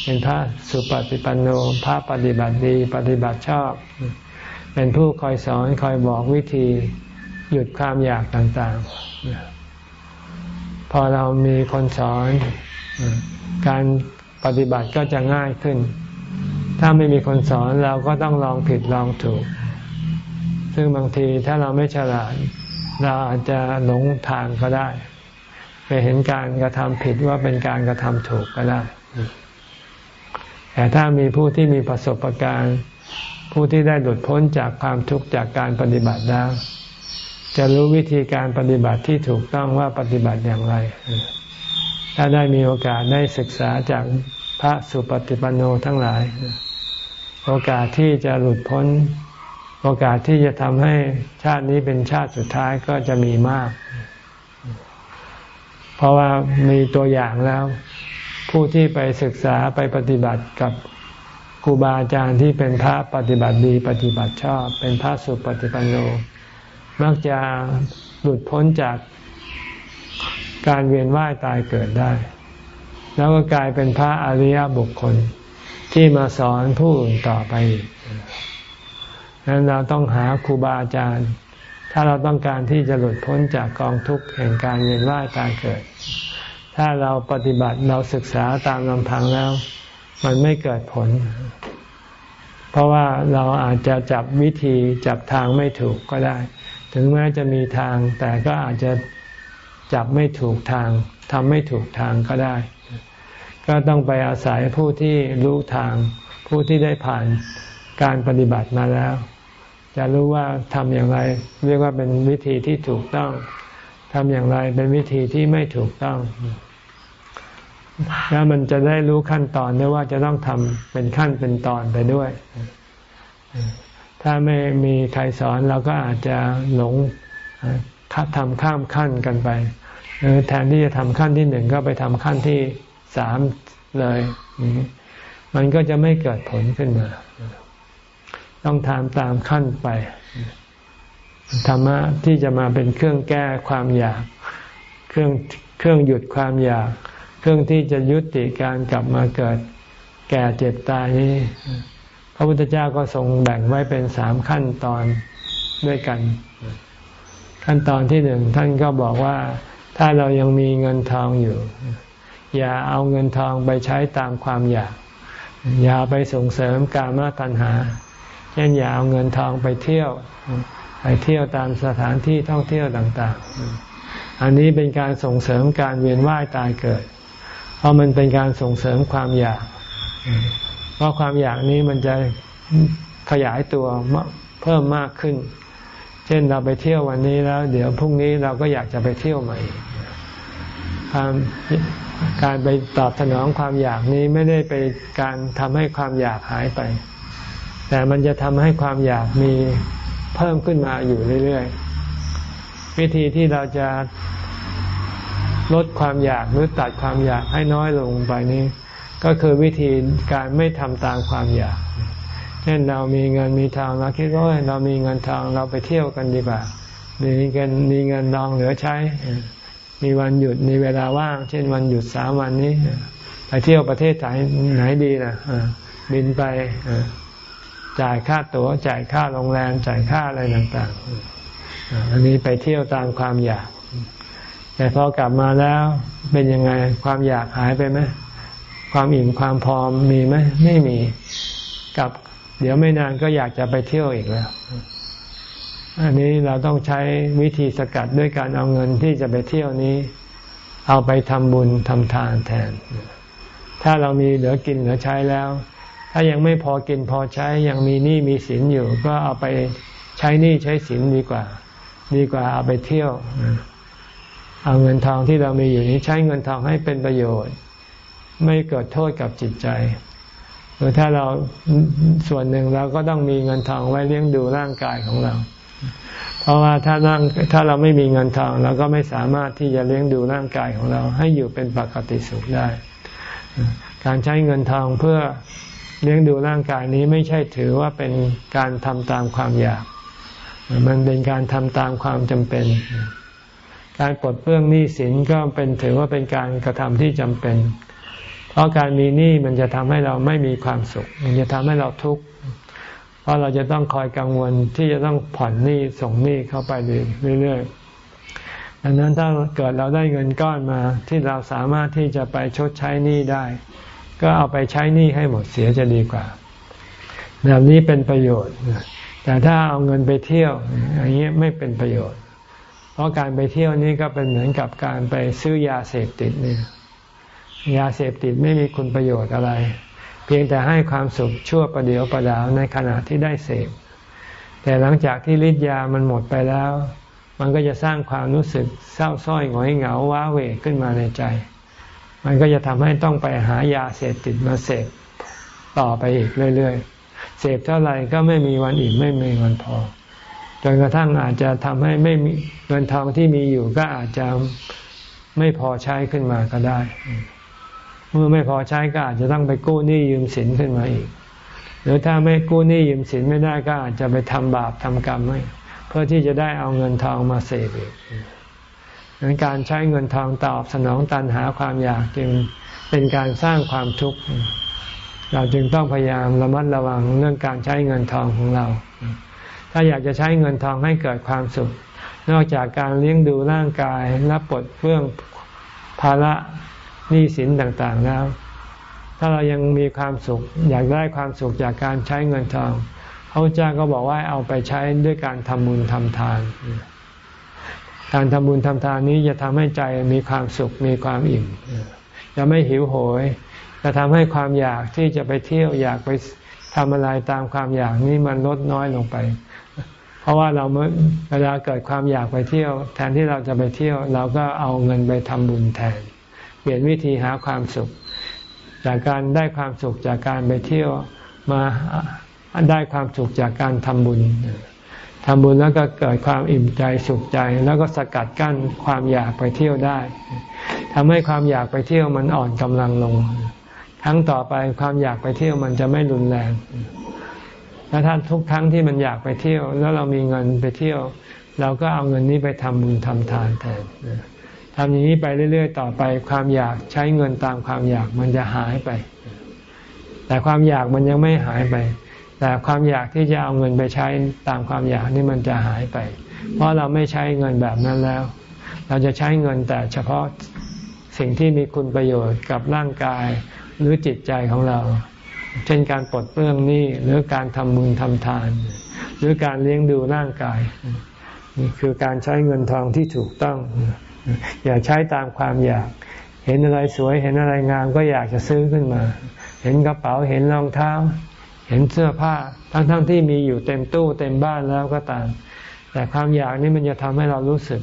เป็นพระสุปฏิปันโนพระปฏิบัติดีปฏิบัติชอบ เป็นผู้คอยสอนคอยบอกวิธีหยุดความอยากต่างๆ พอเรามีคนสอนการปฏิบัติก็จะง่ายขึ้น ถ้าไม่มีคนสอนเราก็ต้องลองผิดลองถูก ซึ่งบางทีถ้าเราไม่ฉลาด เราอาจจะหลงทางก็ได้ ไปเห็นการกระทำผิดว่าเป็นการกระทำถูกก็ได้ แต่ถ้ามีผู้ที่มีประสบการณ์ ผู้ที่ได้หลุดพ้นจากความทุกข์จากการปฏิบัติแล้วจะรู้วิธีการปฏิบัติที่ถูกต้องว่าปฏิบัติอย่างไร ถ้าได้มีโอกาสได้ศึกษาจากพระสุปฏิปันโนทั้งหลาย โอกาสที่จะหลุดพ้น โอกาสที่จะทำให้ชาตินี้เป็นชาติสุดท้ายก็จะมีมาก เพราะว่ามีตัวอย่างแล้ว ผู้ที่ไปศึกษาไปปฏิบัติกับครูบาอาจารย์ที่เป็นพระปฏิบัติดีปฏิบัติชอบ เป็นพระสุปฏิปันโนมักจะหลุดพ้นจากการเวียนว่ายตายเกิดได้ แล้วก็กลายเป็นพระอริยบุคคลที่มาสอนผู้อื่นต่อไป ดังนั้นเราต้องหาครูบาอาจารย์ ถ้าเราต้องการที่จะหลุดพ้นจากกองทุกข์แห่งการเวียนว่ายตายเกิด ถ้าเราปฏิบัติเราศึกษาตามลำพังแล้ว มันไม่เกิดผล เพราะว่าเราอาจจะจับวิธีจับทางไม่ถูกก็ได้ ถึงแม้จะมีทาง แต่ก็อาจจะจับไม่ถูกทางทำไม่ถูกทางก็ได้ ก็ต้องไปอาศัยผู้ที่รู้ทาง ผู้ที่ได้ผ่านการปฏิบัติมาแล้ว จะรู้ว่าทำอย่างไร เรียกว่าเป็นวิธีที่ถูกต้องทำอย่างไรเป็นวิธีที่ไม่ถูกต้องแล้วมันจะได้รู้ขั้นตอนได้ว่าจะต้องทำเป็นขั้นเป็นตอนไปด้วย ถ้าไม่มีใครสอนเราก็อาจจะหลงทำข้ามขั้นกันไปแทนที่จะทำขั้นที่หนึ่งก็ไปทำขั้นที่สามเลย มันก็จะไม่เกิดผลขึ้นมา ต้องทำตามขั้นไปธรรมะที่จะมาเป็นเครื่องแก้ความอยาก เครื่องเครื่องหยุดความอยาก เครื่องที่จะยุติการกลับมาเกิด แก่เจ็บตายนี้ พระพุทธเจ้าก็ทรงแบ่งไว้เป็นสามขั้นตอนด้วยกัน ขั้นตอนที่หนึ่งท่านก็บอกว่าถ้าเรายังมีเงินทองอยู่ อย่าเอาเงินทองไปใช้ตามความอยาก อย่าไปส่งเสริมกามตัณหา ช่นอย่าเอาเงินทองไปเที่ยว ไปเที่ยวตามสถานที่ท่องเที่ยวต่างๆ อันนี้เป็นการส่งเสริมการเวียนว่ายตายเกิด เพราะมันเป็นการส่งเสริมความอยาก เพราะความอยากนี้มันจะขยายตัวเพิ่มมากขึ้น เช่นเราไปเที่ยววันนี้แล้ว เดี๋ยวพรุ่งนี้เราก็อยากจะไปเที่ยวใหม่ความการไปตอบสนองความอยากนี้ไม่ได้ไปการทำให้ความอยากหายไป แต่มันจะทำให้ความอยากมีเพิ่มขึ้นมาอยู่เรื่อยๆ วิธีที่เราจะลดความอยากหรือตัดความอยากให้น้อยลงไปนี้ ก็คือวิธีการไม่ทำตามความอยาก เช่นเรามีเงินมีทองเราคิดว่าเรามีเงินทองเราไปเที่ยวกันดีกว่ามีเงินมีเงินดองเหลือใช้ มีวันหยุดมีเวลาว่าง เช่นวันหยุดสามวันนี้ ไปเที่ยวประเทศไหนไหนดีนะบินไป จ่ายค่าตัว๋วจ่ายค่าโรงแรมจ่ายค่าอะไรต่างๆ อันนี้ไปเที่ยวตามความอยาก แต่พอกลับมาแล้วเป็นยังไงความอยากหายไปไหมความอิ่มความพอมมีไหมไม่มีกับ เดี๋ยวไม่นานก็อยากจะไปเที่ยวอีกแล้ว อันนี้เราต้องใช้วิธีสกัดด้วยการเอาเงินที่จะไปเที่ยวนี้ เอาไปทำบุญทำทานแทน ถ้าเรามีเหลือกินเหลือใช้แล้ว ถ้ายังไม่พอกินพอใช้ยังมีหนี้มีสินอยู่ ก็เอาไปใช้หนี้ใช้สินดีกว่า ดีกว่าเอาไปเที่ยว เอาเงินทองที่เรามีอยู่นี้ใช้เงินทองให้เป็นประโยชน์ ไม่เกิดโทษกับจิตใจหรือถ้าเราส่วนหนึ่งเราก็ต้องมีเงินทองไว้เลี้ยงดูร่างกายของเรา เพราะว่าถ้าร่างถ้าเราไม่มีเงินทองเราก็ไม่สามารถที่จะเลี้ยงดูร่างกายของเรา ให้อยู่เป็นปกติสุขได้ การใช้เงินทองเพื่อ เลี้ยงดูร่างกายนี้ไม่ใช่ถือว่าเป็นการทำตามความอยาก มันเป็นการทำตามความจำเป็น การปลดเปลื้องหนี้สินก็เป็นถือว่าเป็นการกระทำที่จำเป็น เพราะการมีหนี้มันจะทำให้เราไม่มีความสุข มันจะทำให้เราทุกข์ เพราะเราจะต้องคอยกังวลที่จะต้องผ่อนหนี้ส่งหนี้เข้าไปเรื่อยๆดังนั้นถ้าเกิดเราได้เงินก้อนมาที่เราสามารถที่จะไปชดใช้หนี้ได้ ก็เอาไปใช้หนี้ให้หมดเสียจะดีกว่า แบบนี้เป็นประโยชน์ แต่ถ้าเอาเงินไปเที่ยวอย่างนี้ไม่เป็นประโยชน์ เพราะการไปเที่ยวนี้ก็เป็นเหมือนกับการไปซื้อยาเสพติดเนี่ยาเสพติดไม่มีคุณประโยชน์อะไร เพียงแต่ให้ความสุขชั่วประเดียวประดาวในขณะที่ได้เสพ แต่หลังจากที่ฤทธิ์ยามันหมดไปแล้ว มันก็จะสร้างความรู้สึกเศร้าส้อยหงอยเหงาว้าเหวขึ้นมาในใจ มันก็จะทำให้ต้องไปหายาเสพติดมาเสพต่อไปอีกเรื่อยๆ เสพเท่าไหร่ก็ไม่มีวันอิ่มไม่มีวันพอ จนกระทั่งอาจจะทำให้ไม่มีเงินทองที่มีอยู่ก็อาจจะไม่พอใช้ขึ้นมาก็ได้ เมื่อไม่พอใช้ก็อาจจะต้องไปกู้หนี้ยืมสินขึ้นมาอีก หรือถ้าไม่กู้หนี้ยืมสินไม่ได้ก็อาจจะไปทำบาปทำกรรมเพื่อที่จะได้เอาเงินทองมาเสพอีก ดังการใช้เงินทองตอบสนองตันหาความอยากจึงเป็นการสร้างความทุกข์เราจึงต้องพยายามระมัดระวังเรื่องการใช้เงินทองของเรา ถ้าอยากจะใช้เงินทองให้เกิดความสุข นอกจากการเลี้ยงดูร่างกายและปลดเพื่องภาระหนี้สินต่างๆแล้ว ถ้าเรายังมีความสุข อยากได้ความสุขจากการใช้เงินทองพระเจ้าก็บอกว่าเอาไปใช้ด้วยการทำบุญทำทาน การทำบุญทำทานนี้จะทำให้ใจมีความสุขมีความอิ่มจะไม่หิวโหย จะทำให้ความอยากที่จะไปเที่ยวอยากไปทำอะไรตามความอยากนี้มันลดน้อยลงไป เพราะว่าเราเมื่อเวลาเกิดความอยากไปเที่ยว แทนที่เราจะไปเที่ยว เราก็เอาเงินไปทำบุญแทน เปลี่ยนวิธีหาความสุข จากการได้ความสุขจากการไปเที่ยวมาได้ความสุขจากการทำบุญ ทำบุญแล้วก็เกิดความอิ่มใจสุขใจ แล้วก็สกัดกั้นความอยากไปเที่ยวได้ทำให้ความอยากไปเที่ยวมันอ่อนกำลังลง ครั้งต่อไปความอยากไปเที่ยวมันจะไม่รุนแรงแล้วถ้าทุกครั้งที่มันอยากไปเที่ยว แล้วเรามีเงินไปเที่ยว เราก็เอาเงินนี้ไปทำบุญทำทานแทนทำอย่างนี้ไปเรื่อย ๆ ต่อไป ความอยากใช้เงินตามความอยากมันจะหายไป แต่ความอยากมันยังไม่หายไป แต่ความอยากที่จะเอาเงินไปใช้ตามความอยากนี่มันจะหายไป เพราะเราไม่ใช้เงินแบบนั้นแล้ว เราจะใช้เงินแต่เฉพาะสิ่งที่มีคุณประโยชน์กับร่างกายหรือจิตใจของเรา เช่นการปลดเปลื้องหนี้หรือการทำบุญทำทาน หรือการเลี้ยงดูร่างกายนี่คือการใช้เงินทองที่ถูกต้อง อย่าใช้ตามความอยาก เห็นอะไรสวยเห็นอะไรงามก็อยากจะซื้อขึ้นมา เห็นกระเป๋าเห็นรองเท้า เห็นเสื้อผ้าทั้งๆทที่มีอยู่เต็มตู้เต็มบ้านแล้วก็ตาม แต่ความอยากนี้มันจะทำให้เรารู้สึก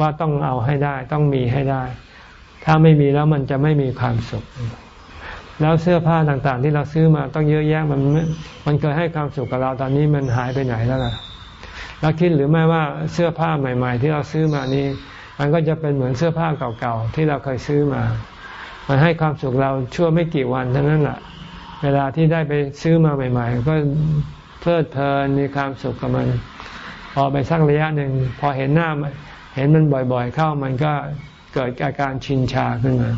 ว่าต้องเอาให้ได้ ต้องมีให้ได้ ถ้าไม่มีแล้วมันจะไม่มีความสุข แล้วเสื้อผ้าต่างๆ ที่เราซื้อมาต้องเยอะแยะมันมันเคยให้ความสุขกับเราตอนนี้มันหายไปไหนแล้วล่ะเราคิดหรือไม่ว่าเสื้อผ้าใหม่ ๆ ที่เราซื้อมานี้ มันก็จะเป็นเหมือนเสื้อผ้าเก่าๆที่เราเคยซื้อมา มันให้ความสุขเราชั่วไม่กี่วันเท่านั้นแหละ เวลาที่ได้ไปซื้อมาใหม่ ๆ ก็เพลิดเพลินมีความสุขกับมัน พอไปสักระยะหนึ่งพอเห็นหน้าเห็นมันบ่อยๆ เข้ามันก็เกิดอาการชินชาขึ้นมา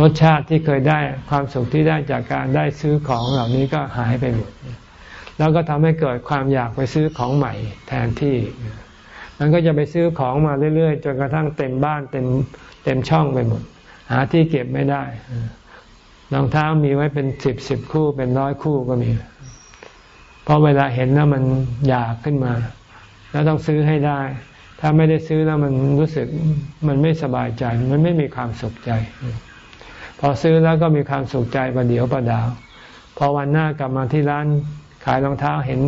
รสชาติที่เคยได้ความสุขที่ได้จากการได้ซื้อของเหล่านี้ก็หายไปหมดแล้วก็ทำให้เกิดความอยากไปซื้อของใหม่แทนที่ มันก็จะไปซื้อของมาเรื่อยๆจนกระทั่งเต็มบ้านเต็มเต็มช่องไปหมด หาที่เก็บไม่ได้ รองเท้ามีไว้เป็นสิบสิบคู่เป็นร้อยคู่ก็มี เพราะเวลาเห็นแล้วมันอยากขึ้นมา แล้วต้องซื้อให้ได้ ถ้าไม่ได้ซื้อแล้วมันรู้สึกมันไม่สบายใจ มันไม่มีความสุขใจ พอซื้อแล้วก็มีความสุขใจประเดี๋ยวประดาว พอวันหน้ากลับมาที่ร้านขายรองเท้าเห็น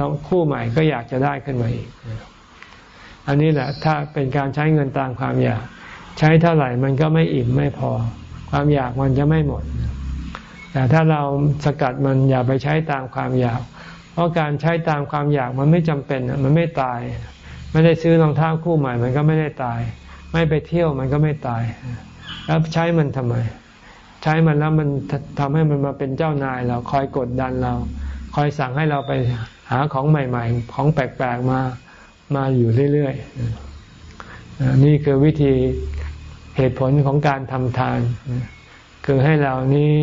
รองคู่ใหม่ก็อยากจะได้ขึ้นมาอีก อันนี้แหละ ถ้าเป็นการใช้เงินตามความอยาก ใช้เท่าไหร่มันก็ไม่อิ่มไม่พอ ความอยากมันจะไม่หมด แต่ถ้าเราสกัดมันอย่าไปใช้ตามความอยาก เพราะการใช้ตามความอยากมันไม่จำเป็นมันไม่ตาย ไม่ได้ซื้อรองเท้าคู่ใหม่ มันก็ไม่ได้ตาย ไม่ไปเที่ยวมันก็ไม่ตาย แล้วใช้มันทำไม ใช้มันแล้วมันทำให้มันมาเป็นเจ้านายเราคอยกดดันเรา คอยสั่งให้เราไปหาของใหม่ ๆ ของแปลกๆมามาอยู่เรื่อยๆนี่คือวิธี เหตุผลของการทำทาน คือให้เรานี้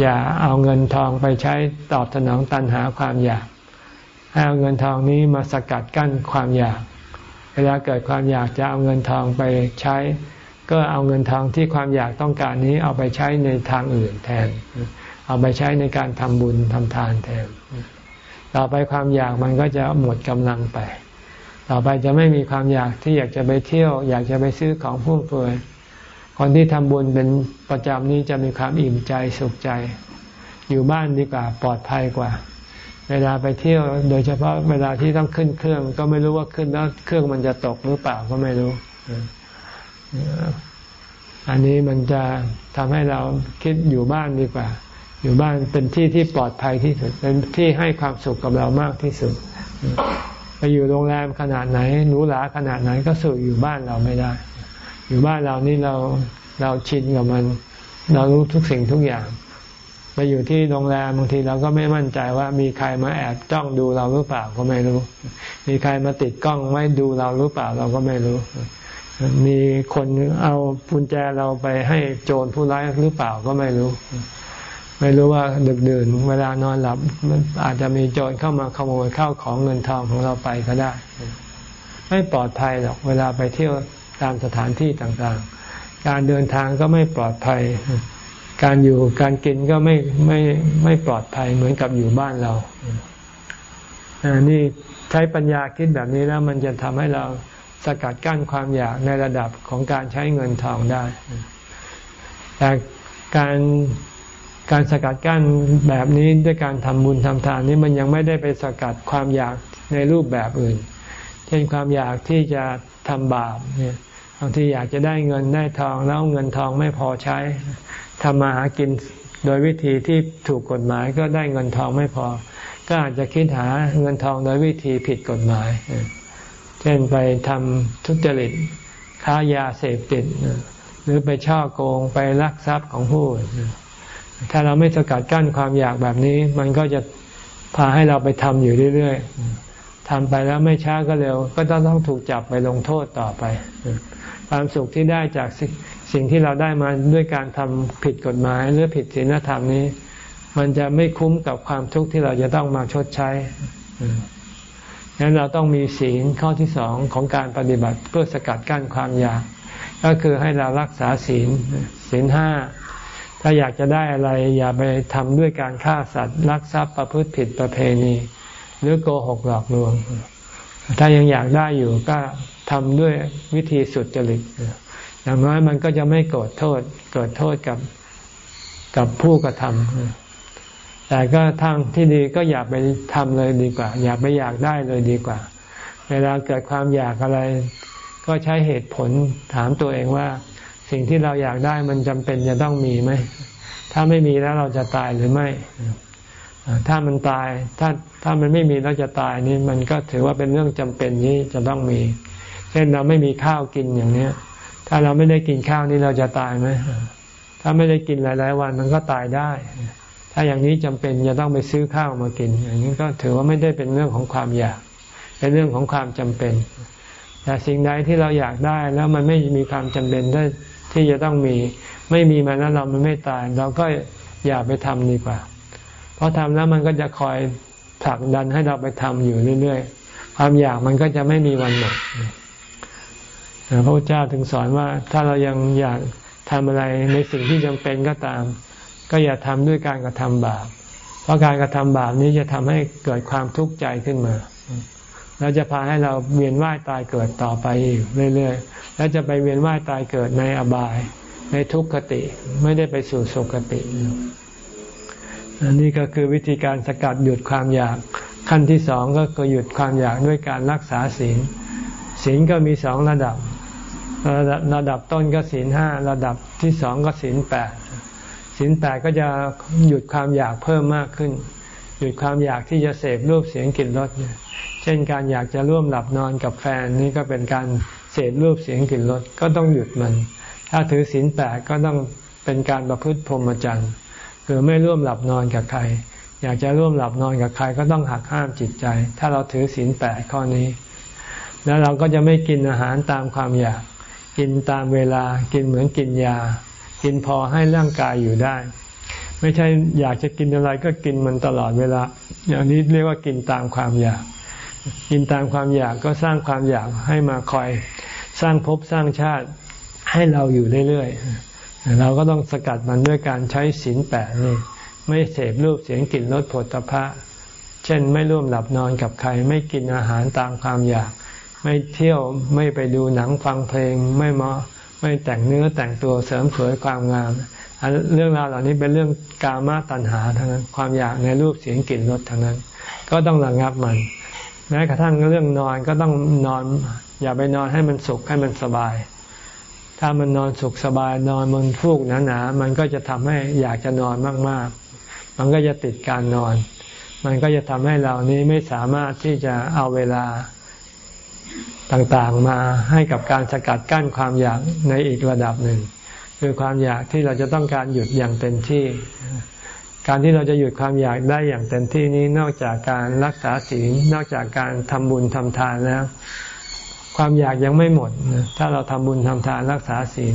อย่าเอาเงินทองไปใช้ตอบสนองตันหาความอยาก ให้เอาเงินทองนี้มาสกัดกั้นความอยาก เวลาเกิดความอยากจะเอาเงินทองไปใช้ ก็เอาเงินทองที่ความอยากต้องการนี้เอาไปใช้ในทางอื่นแทน เอาไปใช้ในการทำบุญทำทานแทน ต่อไปความอยากมันก็จะหมดกำลังไป ต่อไปจะไม่มีความอยากที่อยากจะไปเที่ยว อยากจะไปซื้อของฟุ่มเฟือยคนที่ทำบุญเป็นประจำนี้จะมีความอิ่มใจสุขใจ อยู่บ้านดีกว่าปลอดภัยกว่า เวลาไปเที่ยวโดยเฉพาะเวลาที่ต้องขึ้นเครื่อง ก็ไม่รู้ว่าขึ้นแล้วเครื่องมันจะตกหรือเปล่าก็ไม่รู้ อันนี้มันจะทำให้เราคิดอยู่บ้านดีกว่า อยู่บ้านเป็นที่ที่ปลอดภัยที่สุดเป็นที่ให้ความสุขกับเรามากที่สุด ไปอยู่โรงแรมขนาดไหนหรูหราขนาดไหนก็สู้อยู่บ้านเราไม่ได้ อยู่บ้านเรานี่เราเราชินกับมัน เรารู้ทุกสิ่งทุกอย่าง ไปอยู่ที่โรงแรมบางทีเราก็ไม่มั่นใจว่ามีใครมาแอบจ้องดูเราหรือเปล่าก็ไม่รู้ มีใครมาติดกล้องไว้ดูเราหรือเปล่าเราก็ไม่รู้ มีคนเอากุญแจเราไปให้โจรผู้ร้ายหรือเปล่าก็ไม่รู้ ไม่รู้ว่าดึกดื่นเวลานอนหลับมันอาจจะมีโจรเข้ามาขโมยข้าวของเงินทองของเราไปก็ได้ ไม่ปลอดภัยหรอกเวลาไปเที่ยวตามสถานที่ต่างๆ การเดินทางก็ไม่ปลอดภัย การอยู่การกินก็ไม่ไม่ไม่ปลอดภัยเหมือนกับอยู่บ้านเรานี่ใช้ปัญญาคิดแบบนี้แล้วมันจะทำให้เราสกัดกั้นความอยากในระดับของการใช้เงินทองได้ แต่การ การสกัดกั้นแบบนี้ด้วยการทำบุญทำทานนี้มันยังไม่ได้ไปสกัดความอยากในรูปแบบอื่น เช่นความอยากที่จะทำบาปเนี่ยบางทีอยากจะได้เงินได้ทองแล้วเงินทองไม่พอใช้ทำมาหากินโดยวิธีที่ถูกกฎหมายก็ได้เงินทองไม่พอ ก็อาจจะคิดหาเงินทองโดยวิธีผิดกฎหมาย เช่นไปทำทุจริตค้ายาเสพติด หรือไปช่อโกงไปลักทรัพย์ของผู้อื่น ถ้าเราไม่สกัดกั้นความอยากแบบนี้ มันก็จะพาให้เราไปทำอยู่เรื่อยๆทำไปแล้วไม่ช้าก็เร็ว ก็ต้องต้องถูกจับไปลงโทษต่อไป ความสุขที่ได้จากสิ่งที่เราได้มาด้วยการทำผิดกฎหมายหรือผิดศีลธรรมนี้ มันจะไม่คุ้มกับความทุกข์ที่เราจะต้องมาชดใช้ดังนั้นเราต้องมีศีลข้อที่สองของการปฏิบัติเพื่อสกัดกั้นความอยาก ก็คือให้เรารักษาศีลศีลห้า ถ้าอยากจะได้อะไร อย่าไปทำด้วยการฆ่าสัตว์ลักทรัพย์ประพฤติผิดประเพณี หรือโกหกหลอกลวง ถ้ายังอยากได้อยู่ก็ทำด้วยวิธีสุดจริตอย่างน้อยมันก็จะไม่โกรธโทษ เกิดโทษกับกับผู้กระทำแต่ก็ทางที่ดีก็อย่าไปทำเลยดีกว่า อย่าไปอยากได้เลยดีกว่า เวลาเกิดความอยากอะไร ก็ใช้เหตุผลถามตัวเองว่า สิ่งที่เราอยากได้มันจำเป็นจะต้องมีไหม ถ้าไม่มีแล้วเราจะตายหรือไม่ ถ้ามันตาย ถ้าถ้ามันไม่มีแล้วจะตายนี่มันก็ถือว่าเป็นเรื่องจำเป็นนี้จะต้องมี เช่นเราไม่มีข้าวกินอย่างเนี้ย ถ้าเราไม่ได้กินข้าวนี้เราจะตายไหม ถ้าไม่ได้กินหลายๆ วันมันก็ตายได้ ถ้าอย่างนี้จำเป็นจะต้องไปซื้อข้าวมากิน อย่างนี้ก็ถือว่าไม่ได้เป็นเรื่องของความอยาก เป็นเรื่องของความจำเป็นแต่สิ่งใดที่เราอยากได้แล้วมันไม่มีความจำเป็นได้ ที่จะต้องมี ไม่มีมันแล้วเรามันไม่ตาย เราก็อย่าไปทำดีกว่า เพราะทำแล้วมันก็จะคอยผลักดันให้เราไปทำอยู่เรื่อยๆ ความอยากมันก็จะไม่มีวันหมดพระพุทธเจ้าถึงสอนว่า ถ้าเรายังอยากทำอะไรในสิ่งที่จำเป็นก็ตาม ก็อย่าทำด้วยการกระทำบาปเพราะการกระทำบาปนี้จะทำให้เกิดความทุกข์ใจขึ้นมาแล้วจะพาให้เราเวียนว่ายตายเกิดต่อไปอีกเรื่อยๆ แล้วจะไปเวียนว่ายตายเกิดในอบาย ในทุกขติไม่ได้ไปสู่สุคติ อันนี้ก็คือวิธีการสกัดหยุดความอยาก ขั้นที่สองก็คือหยุดความอยากด้วยการรักษาศีลศีลก็มีสองระดับ ระดับระดับต้นก็ศีลห้าระดับที่สองก็ศีลแปดศีลแปดก็จะหยุดความอยากเพิ่มมากขึ้น หยุดความอยากที่จะเสพรูปเสียงกลิ่นรสเนี่ย เช่นการอยากจะร่วมหลับนอนกับแฟนนี่ก็เป็นการเสพรูปเสียงกลิ่นรสก็ต้องหยุดมัน ถ้าถือศีลแปดก็ต้องเป็นการประพฤติพรหมจรรย์คือไม่ร่วมหลับนอนกับใคร อยากจะร่วมหลับนอนกับใครก็ต้องหักห้ามจิตใจ ถ้าเราถือศีลแปดข้อนี้ แล้วเราก็จะไม่กินอาหารตามความอยาก กินตามเวลากินเหมือนกินยา กินพอให้ร่างกายอยู่ได้ ไม่ใช่อยากจะกินอะไรก็กินมันตลอดเวลา อย่างนี้เรียกว่ากินตามความอยาก กินตามความอยากก็สร้างความอยากให้มาคอย สร้างภพสร้างชาติให้เราอยู่เรื่อยๆ เราก็ต้องสกัดมันด้วยการใช้ศีลแปดนี่ไม่เสพรูปเสียงกลิ่นรสผลตภะเช่นไม่ร่วมหลับนอนกับใคร ไม่กินอาหารตามความอยาก ไม่เที่ยวไม่ไปดูหนังฟังเพลงไม่มาไม่แต่งเนื้อแต่งตัวเสริมสวยความงามเรื่องราวเหล่านี้เป็นเรื่องกามาตัณหาทั้งนั้นความอยากในรูปเสียงกลิ่นรสทั้งนั้น ก็ต้องระงับมัน แม้กระทั่งเรื่องนอนก็ต้องนอน อย่าไปนอนให้มันสุขให้มันสบาย ถ้ามันนอนสุขสบายนอนบนฟูกหนาๆมันก็จะทำให้อยากจะนอนมากๆ มันก็จะติดการนอน มันก็จะทำให้เรานี้ไม่สามารถที่จะเอาเวลาต่างๆมาให้กับการสกัดกั้นความอยากในอีกระดับหนึ่ง คือความอยากที่เราจะต้องการหยุดอย่างเต็มที่ การที่เราจะหยุดความอยากได้อย่างเต็มที่นี้นอกจากการรักษาศีลนอกจากการทำบุญทำทานแล้ว ความอยากยังไม่หมด ถ้าเราทำบุญทำทานรักษาศีล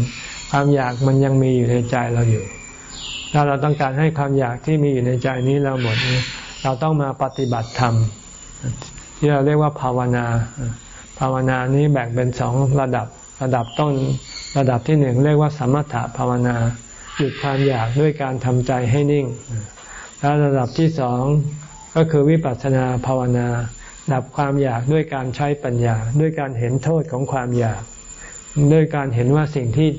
ความอยากมันยังมีอยู่ในใจเราอยู่ ถ้าเราต้องการให้ความอยากที่มีอยู่ในใจนี้เราหมด เราต้องมาปฏิบัติธรรมที่เราเรียกว่าภาวนา ภาวนานี้แบ่งเป็นสองระดับระดับต้น ระดับที่หนึ่งเรียกว่าสมถะภาวนา หยุดความอยากด้วยการทำใจให้นิ่ง แล้วระดับที่สองก็คือวิปัสสนาภาวนาดับความอยากด้วยการใช้ปัญญา ด้วยการเห็นโทษของความอยาก ด้วยการเห็นว่าสิ่งที่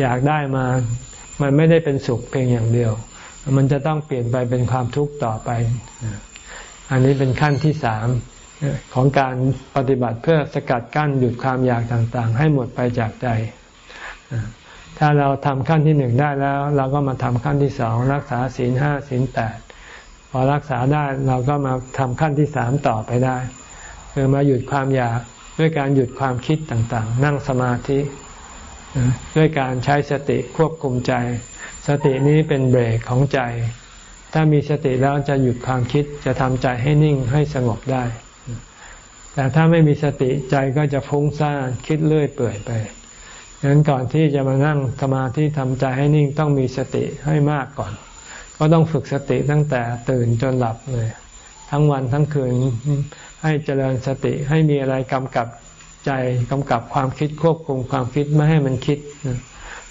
อยากได้มา มันไม่ได้เป็นสุขเพียงอย่างเดียว มันจะต้องเปลี่ยนไปเป็นความทุกข์ต่อไป อันนี้เป็นขั้นที่สามของการปฏิบัติเพื่อสกัดกั้นหยุดความอยากต่างๆ ให้หมดไปจากใจ ถ้าเราทำขั้นที่หนึ่งได้แล้ว เราก็มาทำขั้นที่สองรักษาศีลห้าศีลแปดพอรักษาได้เราก็มาทำขั้นที่สามต่อไปได้คือมาหยุดความอยากด้วยการหยุดความคิดต่างๆ นั่งสมาธิ ด้วยการใช้สติควบคุมใจ สตินี้เป็นเบรกของใจ ถ้ามีสติแล้วจะหยุดความคิดจะทำใจให้นิ่งให้สงบได้ แต่ถ้าไม่มีสติใจก็จะฟุ้งซ่านคิดเลื่อยเปื่อยไป ดังนั้นก่อนที่จะมานั่งสมาธิทำใจให้นิ่งต้องมีสติให้มากก่อน ก็ต้องฝึกสติตั้งแต่ตื่นจนหลับเลย ทั้งวันทั้งคืนให้เจริญสติให้มีอะไรกำกับใจกำกับความคิดควบคุมความคิดไม่ให้มันคิด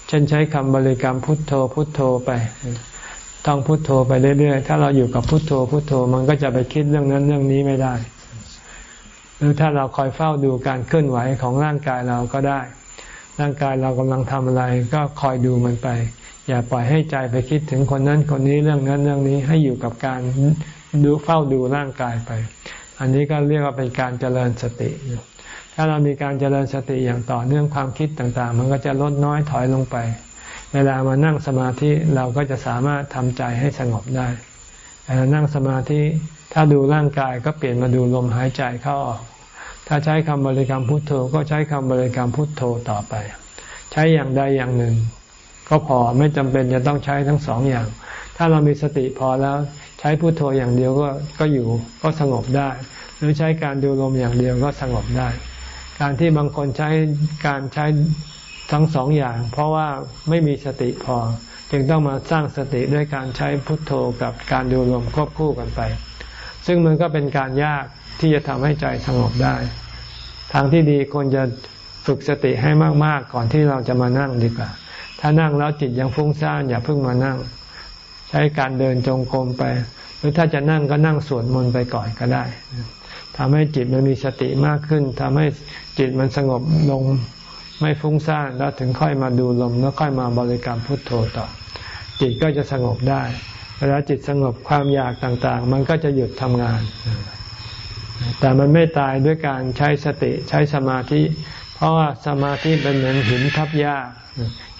เช่นใช้คำบริกรรมพุทโธพุทโธไปต้องพุทโธไปเรื่อยๆ ถ้าเราอยู่กับพุทโธพุทโธมันก็จะไปคิดเรื่องนั้นเรื่องนี้ไม่ได้ หรือถ้าเราคอยเฝ้าดูการเคลื่อนไหวของร่างกายเราก็ได้ ร่างกายเรากำลังทำอะไร ก็คอยดูมันไป อย่าปล่อยให้ใจไปคิดถึงคนนั้นคนนี้เรื่องนั้นเรื่องนี้ให้อยู่กับการดูเฝ้าดูร่างกายไป อันนี้ก็เรียกว่าเป็นการเจริญสติ ถ้าเรามีการเจริญสติอย่างต่อเนื่องความคิดต่างๆ มันก็จะลดน้อยถอยลงไป เวลามานั่งสมาธิเราก็จะสามารถทำใจให้สงบได้แต่นั่งสมาธิถ้าดูร่างกายก็เปลี่ยนมาดูลมหายใจเข้าออก ถ้าใช้คำบริกรรมพุทโธก็ใช้คำบริกรรมพุทโธต่อไป ใช้อย่างใดอย่างหนึ่ง ก็พอไม่จำเป็นจะต้องใช้ทั้งสองอย่าง ถ้าเรามีสติพอแล้วใช้พุทโธอย่างเดียวก็ก็อยู่ก็สงบได้ หรือใช้การดูลมอย่างเดียวก็สงบได้ การที่บางคนใช้การใช้ทั้งสองอย่าง เพราะว่าไม่มีสติพอ จึงต้องมาสร้างสติด้วยการใช้พุทโธกับการดูลมควบคู่กันไป ซึ่งมันก็เป็นการยาก ที่จะทำให้ใจสงบได้ ทางที่ดีควรจะฝึกสติให้มาก ๆ ก่อนที่เราจะมานั่งดีกว่า ถ้านั่งแล้วจิตยังฟุ้งซ่านอย่าเพิ่งมานั่ง ใช้การเดินจงกรมไป หรือถ้าจะนั่งก็นั่งสวดมนต์ไปก่อนก็ได้ทำให้จิตมันมีสติมากขึ้นทำให้จิตมันสงบลงไม่ฟุ้งซ่านแล้วถึงค่อยมาดูลมแล้วค่อยมาบริกรรมพุทโธต่อ จิตก็จะสงบได้เวลาจิตสงบความอยากต่างๆ มันก็จะหยุดทำงาน แต่มันไม่ตายด้วยการใช้สติใช้สมาธิ เพราะว่าสมาธิเป็นเหมือนหินทับหญ้า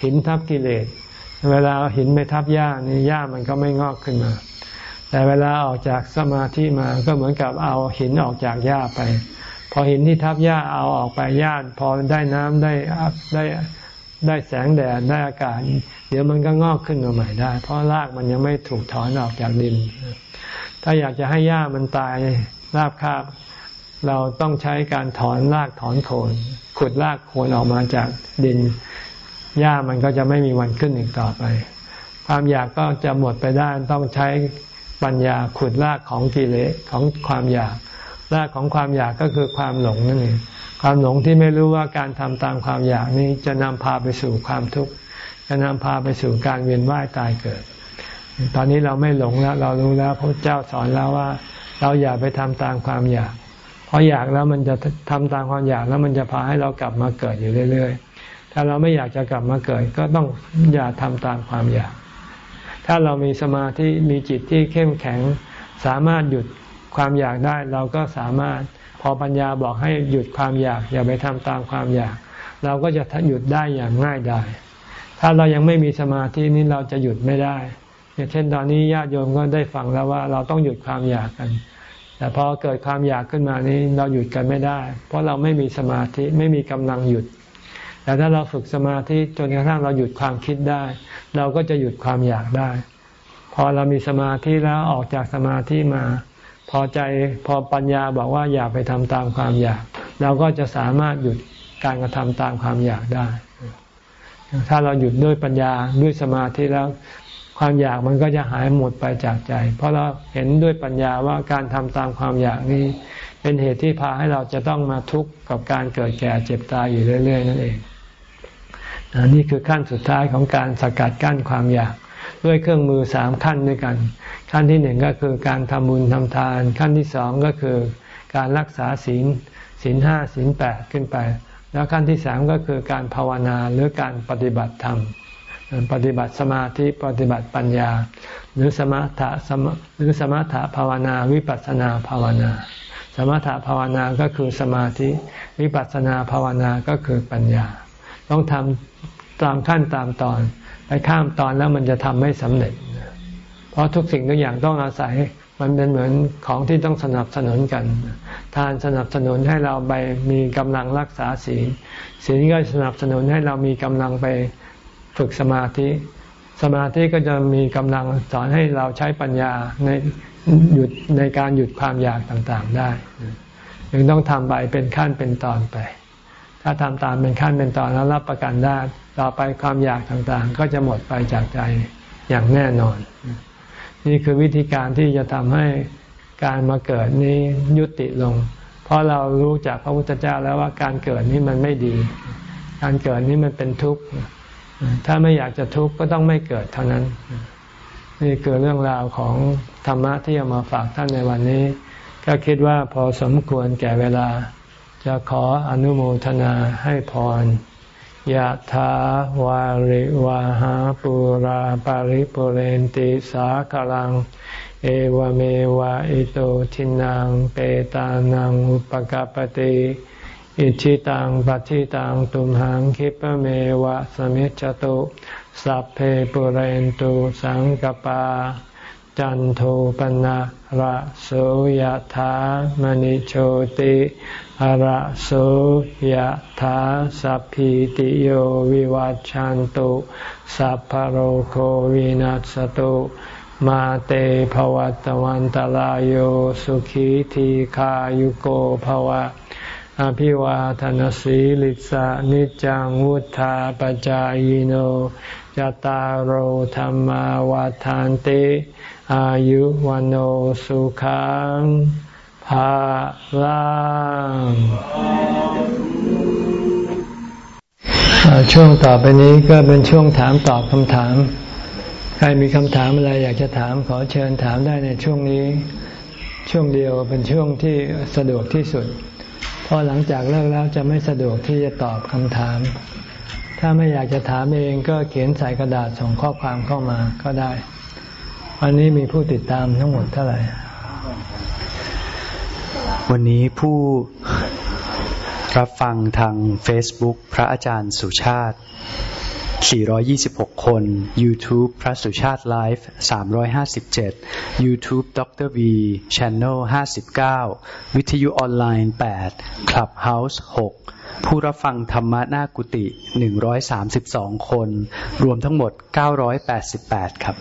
หินทับกิเลส เวลาหินไม่ทับหญ้านี่หญ้ามันก็ไม่งอกขึ้นมา แต่เวลาออกจากสมาธิมาก็เหมือนกับเอาหินออกจากหญ้าไป พอหินที่ทับหญ้าเอาออกไปหญ้าพอได้น้ำได้ได้ได้แสงแดดได้อากาศ เดี๋ยวมันก็งอกขึ้นมาใหม่ได้ เพราะรากมันยังไม่ถูกถอนออกจากดิน ถ้าอยากจะให้หญ้ามันตาย ราบคาบ เราต้องใช้การถอนรากถอนโคนขุดรากโคนออกมาจากดินหญ้ามันก็จะไม่มีวันขึ้นอีกต่อไป ความอยากก็จะหมดไปได้ต้องใช้ปัญญาขุดรากของกิเลสของความอยาก รากของความอยากก็คือความหลงนั่นเองความหลงที่ไม่รู้ว่าการทำตามความอยากนี้จะนำพาไปสู่ความทุกข์จะนำพาไปสู่การเวียนว่ายตายเกิด ตอนนี้เราไม่หลงแล้ว เรารู้แล้วพระเจ้าสอนแล้วว่า เราอย่าไปทำตามความอยาก เพราะอยากแล้วมันจะทำตามความอยากแล้วมันจะพาให้เรากลับมาเกิดอยู่เรื่อย ๆ ถ้าเราไม่อยากจะกลับมาเกิด ก็ต้องอย่าทำตามความอยาก ถ้าเรามีสมาธิมีจิตที่เข้มแข็ง สามารถหยุดความอยากได้ เราก็สามารถพอปัญญาบอกให้หยุดความอยาก อย่าไปทำตามความอยาก เราก็จะหยุดได้อย่างง่ายดายถ้าเรายังไม่มีสมาธินี้เราจะหยุดไม่ได้ อย่างเช่นตอนนี้ญาติโยมก็ได้ฟังแล้วว่าเราต้องหยุดความอยากกัน แต่พอเกิดความอยากขึ้นมานี้เราหยุดกันไม่ได้ เพราะเราไม่มีสมาธิไม่มีกำลังหยุด แต่ถ้าเราฝึกสมาธิจนกระทั่งเราหยุดความคิดได้ เราก็จะหยุดความอยากได้ พอเรามีสมาธิแล้วออกจากสมาธิมา พอใจพอปัญญาบอกว่าอย่าไปทำตามความอยาก เราก็จะสามารถหยุดการกระทำตามความอยากได้ถ้าเราหยุดด้วยปัญญาด้วยสมาธิแล้ว ความอยากมันก็จะหายหมดไปจากใจ เพราะเราเห็นด้วยปัญญาว่าการทำตามความอยากนี้ เป็นเหตุที่พาให้เราจะต้องมาทุกข์กับการเกิดแก่เจ็บตายอยู่เรื่อย ๆ นั่นเองนี่คือขั้นสุดท้ายของการสกัดกั้นความอยากด้วยเครื่องมือสามขั้นด้วยกัน ขั้นที่หนึ่งก็คือการทำบุญทำทาน ขั้นที่สองก็คือการรักษาศีลศีลห้าศีลแปดขึ้นไป แล้วขั้นที่สามก็คือการภาวนาหรือการปฏิบัติธรรม ปฏิบัติสมาธิปฏิบัติปัญญา หรือสมถะสมหรือสมถะภาวนาวิปัสนาภาวนา สมถะภาวนาก็คือสมาธิ วิปัสนาภาวนาก็คือปัญญา ต้องทำตามขั้นตามตอนไปข้ามตอนแล้วมันจะทำไม่สำเร็จ เพราะทุกสิ่งทุกอย่างต้องอาศัยมันเป็นเหมือนของที่ต้องสนับสนุนกัน ทานสนับสนุนให้เราไปมีกำลังรักษาศีลศีลก็สนับสนุนให้เรามีกำลังไป ฝึกสมาธิ สมาธิก็จะมีกำลังสอนให้เราใช้ปัญญาในหยุดในการหยุดความอยากต่างๆได้ยังต้องทำไปเป็นขั้นเป็นตอนไป ถ้าทำตามเป็นขั้นเป็นตอนแล้วรับประกันได้ต่อไปความอยากต่างๆ ก็จะหมดไปจากใจอย่างแน่นอน นี่คือวิธีการที่จะทำให้การมาเกิดนี้ยุติลง เพราะเรารู้จากพระพุทธเจ้าแล้วว่าการเกิดนี้มันไม่ดี การเกิดนี้มันเป็นทุกข์ ถ้าไม่อยากจะทุกข์ก็ต้องไม่เกิดเท่านั้น นี่คือเรื่องราวของธรรมะที่เอามาฝากท่านในวันนี้ ก็คิดว่าพอสมควรแก่เวลา จะขออนุโมทนาให้พรยะถาวาริวาหาปุราปาริปุเรนติสากลัง เอวเมวะอิโตทินังเปตานังอุปกาปติ อิชิตังปฏิตังตุมหังคิปเมวะสมิจจตุสัพเพปุเรนตุสังกปา จันโทปนะระโสยธามณิโชติระโสยธาสัพพิติโยวิวัจจันตุสัพพโรโควินัสตุมาเตภวัตวันตาโยสุขีทีขายุโกภวะ อภิวาทนสีลิสานิจังวุธาปจายโนจตารโหธรรมวาทานติ อายุวันโอสุขังภาลังช่วงต่อไปนี้ก็เป็นช่วงถามตอบคำถาม ใครมีคำถามอะไรอยากจะถามขอเชิญถามได้ในช่วงนี้ ช่วงเดียวเป็นช่วงที่สะดวกที่สุด พอหลังจากเลิกแล้วจะไม่สะดวกที่จะตอบคำถาม ถ้าไม่อยากจะถามเองก็เขียนใส่กระดาษส่งข้อความเข้ามาก็ได้ วันนี้มีผู้ติดตามทั้งหมดเท่าไหร่ วันนี้ผู้รับฟังทาง Facebook พระอาจารย์สุชาติ 426 คน YouTube พระสุชาติไลฟ์ 357 YouTube ดร V Channel 59 วิทยุออนไลน์ 8 Clubhouse 6 ผู้รับฟังธรรมะหน้ากุฏิ132 คน รวมทั้งหมด 988 ครับ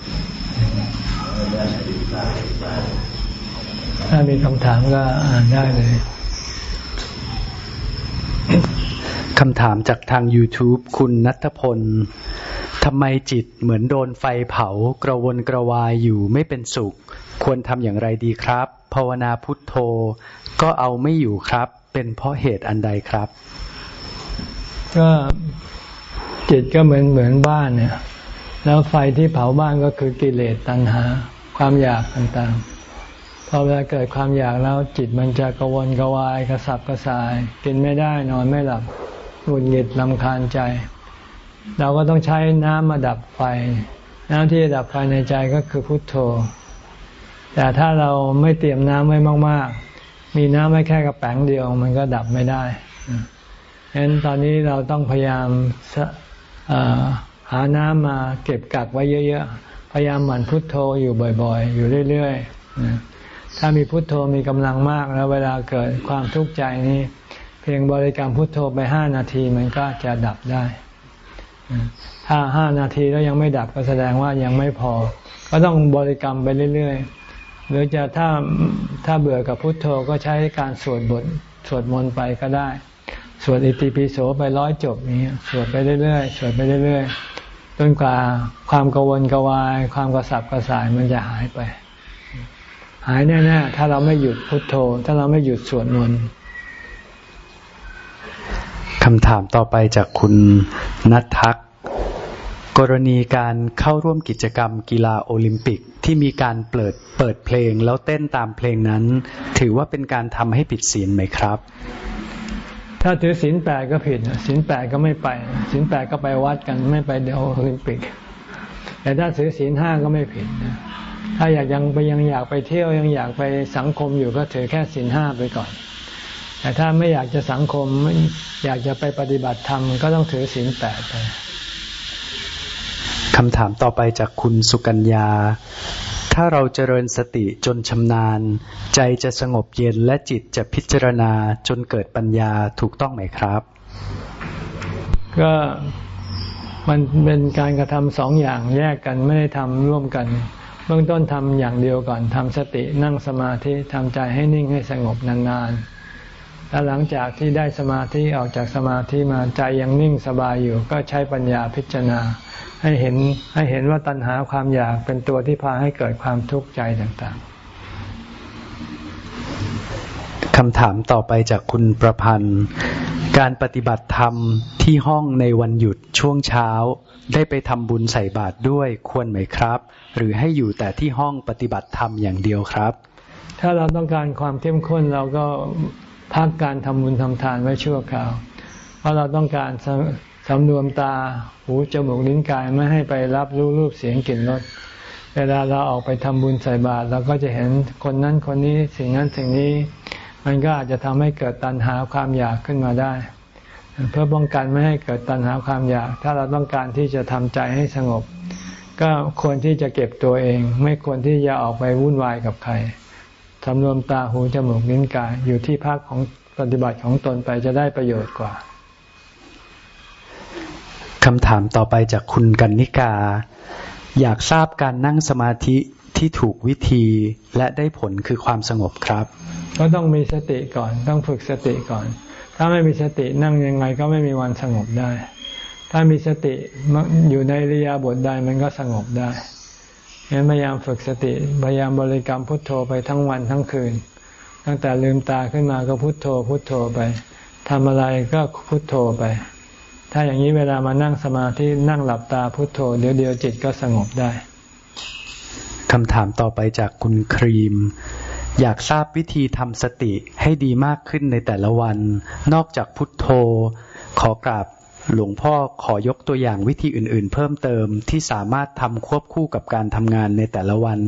ถ้ามีคำถามก็อ่านได้เลย คำถามจากทาง YouTube คุณนัทพลทำไมจิตเหมือนโดนไฟเผากระวนกระวายอยู่ไม่เป็นสุข ควรทำอย่างไรดีครับ ภาวนาพุทโธ ก็เอาไม่อยู่ครับ เป็นเพราะเหตุอันใดครับ ก็จิตก็เหมือนเหมือนบ้านเนี่ย แล้วไฟที่เผาบ้านก็คือกิเลสตัณหา ความอยากต่างๆ พอเวลาเกิดความอยากแล้วจิตมันจะกระวนกระวายกระสับกระส่าย กินไม่ได้นอนไม่หลับหงุดหงิดลำคาญใจ เราก็ต้องใช้น้ำมาดับไฟ น้ำที่จะดับไฟในใจก็คือพุทโธ แต่ถ้าเราไม่เตรียมน้ำไว้มาก ๆ มีน้ำไว้แค่กระแป๋งเดียวมันก็ดับไม่ได้ฉะนั้นตอนนี้เราต้องพยายามหาน้ำมาเก็บกักไว้เยอะ ๆ พยายามหมั่นพุทโธอยู่บ่อย ๆ อยู่เรื่อย ๆ ถ้ามีพุทโธมีกำลังมากแล้วเวลาเกิดความทุกข์ใจนี้พียงบริกรรมพุทโธไปห้านาทีมันก็จะดับได้ ถ้าห้านาทีแล้วยังไม่ดับก็แสดงว่ายังไม่พอ ก็ต้องบริกรรมไปเรื่อยๆ หรือจะถ้าถ้าเบื่อกับพุทโธก็ใช้การสวดบทสวดมนต์ไปก็ได้ สวดอิติปิโสไปร้อยจบนี้สวดไปเรื่อยๆ สวดไปเรื่อยๆ จนกว่าความกังวลกวาย ความกระสับกระส่ายมันจะหายไป หายแน่ๆถ้าเราไม่หยุดพุทโธ ถ้าเราไม่หยุดสวดมนต์คำถามต่อไปจากคุณนัททัก กรณีการเข้าร่วมกิจกรรมกีฬาโอลิมปิกที่มีการเปิดเปิดเพลงแล้วเต้นตามเพลงนั้น ถือว่าเป็นการทำให้ผิดศีลไหมครับ ถ้าถือศีลแปดก็ผิดศีลแปดก็ไม่ไปศีลแปดก็ไปวัดกันไม่ไปเดียวโอลิมปิก แต่ถ้าถือศีลห้าก็ไม่ผิด ถ้าอยากยังไปยังอยากไปเที่ยวยังอยากไปสังคมอยู่ก็ถือแค่ศีลห้าไปก่อน แต่ถ้าไม่อยากจะสังคมอยากจะไปปฏิบัติธรรมก็ต้องถือศีลแปดไปคำถามต่อไปจากคุณสุกัญญา ถ้าเราเจริญสติจนชำนาญ ใจจะสงบเย็นและจิตจะพิจารณาจนเกิดปัญญาถูกต้องไหมครับ ก็มันเป็นการกระทำสองอย่างแยกกันไม่ได้ทำร่วมกัน เบื้องต้นทำอย่างเดียวก่อนทำสตินั่งสมาธิทำใจให้นิ่งให้สงบนานๆแล้วหลังจากที่ได้สมาธิออกจากสมาธิมาใจยังนิ่งสบายอยู่ก็ใช้ปัญญาพิจารณา ให้เห็นให้เห็นว่าตัณหาความอยากเป็นตัวที่พาให้เกิดความทุกข์ใจต่างๆคำถามต่อไปจากคุณประพันธ์ การปฏิบัติธรรมที่ห้องในวันหยุดช่วงเช้า ได้ไปทำบุญใส่บาตรด้วยควรไหมครับ หรือให้อยู่แต่ที่ห้องปฏิบัติธรรมอย่างเดียวครับ ถ้าเราต้องการความเข้มข้นเราก็พักการทำบุญทำทานไว้ชั่วคราว เพราะเราต้องการสำรวมตาหูจมูกลิ้นกายไม่ให้ไปรับรู้รูปเสียงกลิ่นรสเวลาเราออกไปทำบุญใส่บาตรเราก็จะเห็นคนนั้นคนนี้สิ่งนั้นสิ่งนี้ มันก็อาจจะทำให้เกิดตัณหาความอยากขึ้นมาได้ เพื่อป้องกันไม่ให้เกิดตัณหาความอยาก ถ้าเราต้องการที่จะทำใจให้สงบ ก็ควรที่จะเก็บตัวเอง ไม่ควรที่จะออกไปวุ่นวายกับใครสำรวมตาหูจมูกลิ้นกายอยู่ที่พักของปฏิบัติของตนไปจะได้ประโยชน์กว่าคำถามต่อไปจากคุณกันนิกา อยากทราบการนั่งสมาธิที่ถูกวิธีและได้ผลคือความสงบครับ ก็ต้องมีสติก่อน ต้องฝึกสติก่อน ถ้าไม่มีสตินั่งยังไงก็ไม่มีวันสงบได้ ถ้ามีสติอยู่ในริยาบทใดมันก็สงบได้งั้นพยายามฝึกสติ พยายามบริกรรมพุทโธไปทั้งวันทั้งคืน ตั้งแต่ลืมตาขึ้นมาก็พุทโธ พุทโธไปทำอะไรก็พุทโธไป ถ้าอย่างนี้เวลามานั่งสมาธินั่งหลับตาพุทโธ เดี๋ยวเดียวจิตก็สงบได้คำถามต่อไปจากคุณครีม อยากทราบวิธีทำสติให้ดีมากขึ้นในแต่ละวัน นอกจากพุทโธ ขอกราบหลวงพ่อขอยกตัวอย่างวิธีอื่น ๆ เพิ่มเติมที่สามารถทำควบคู่กับการทำงานในแต่ละวัน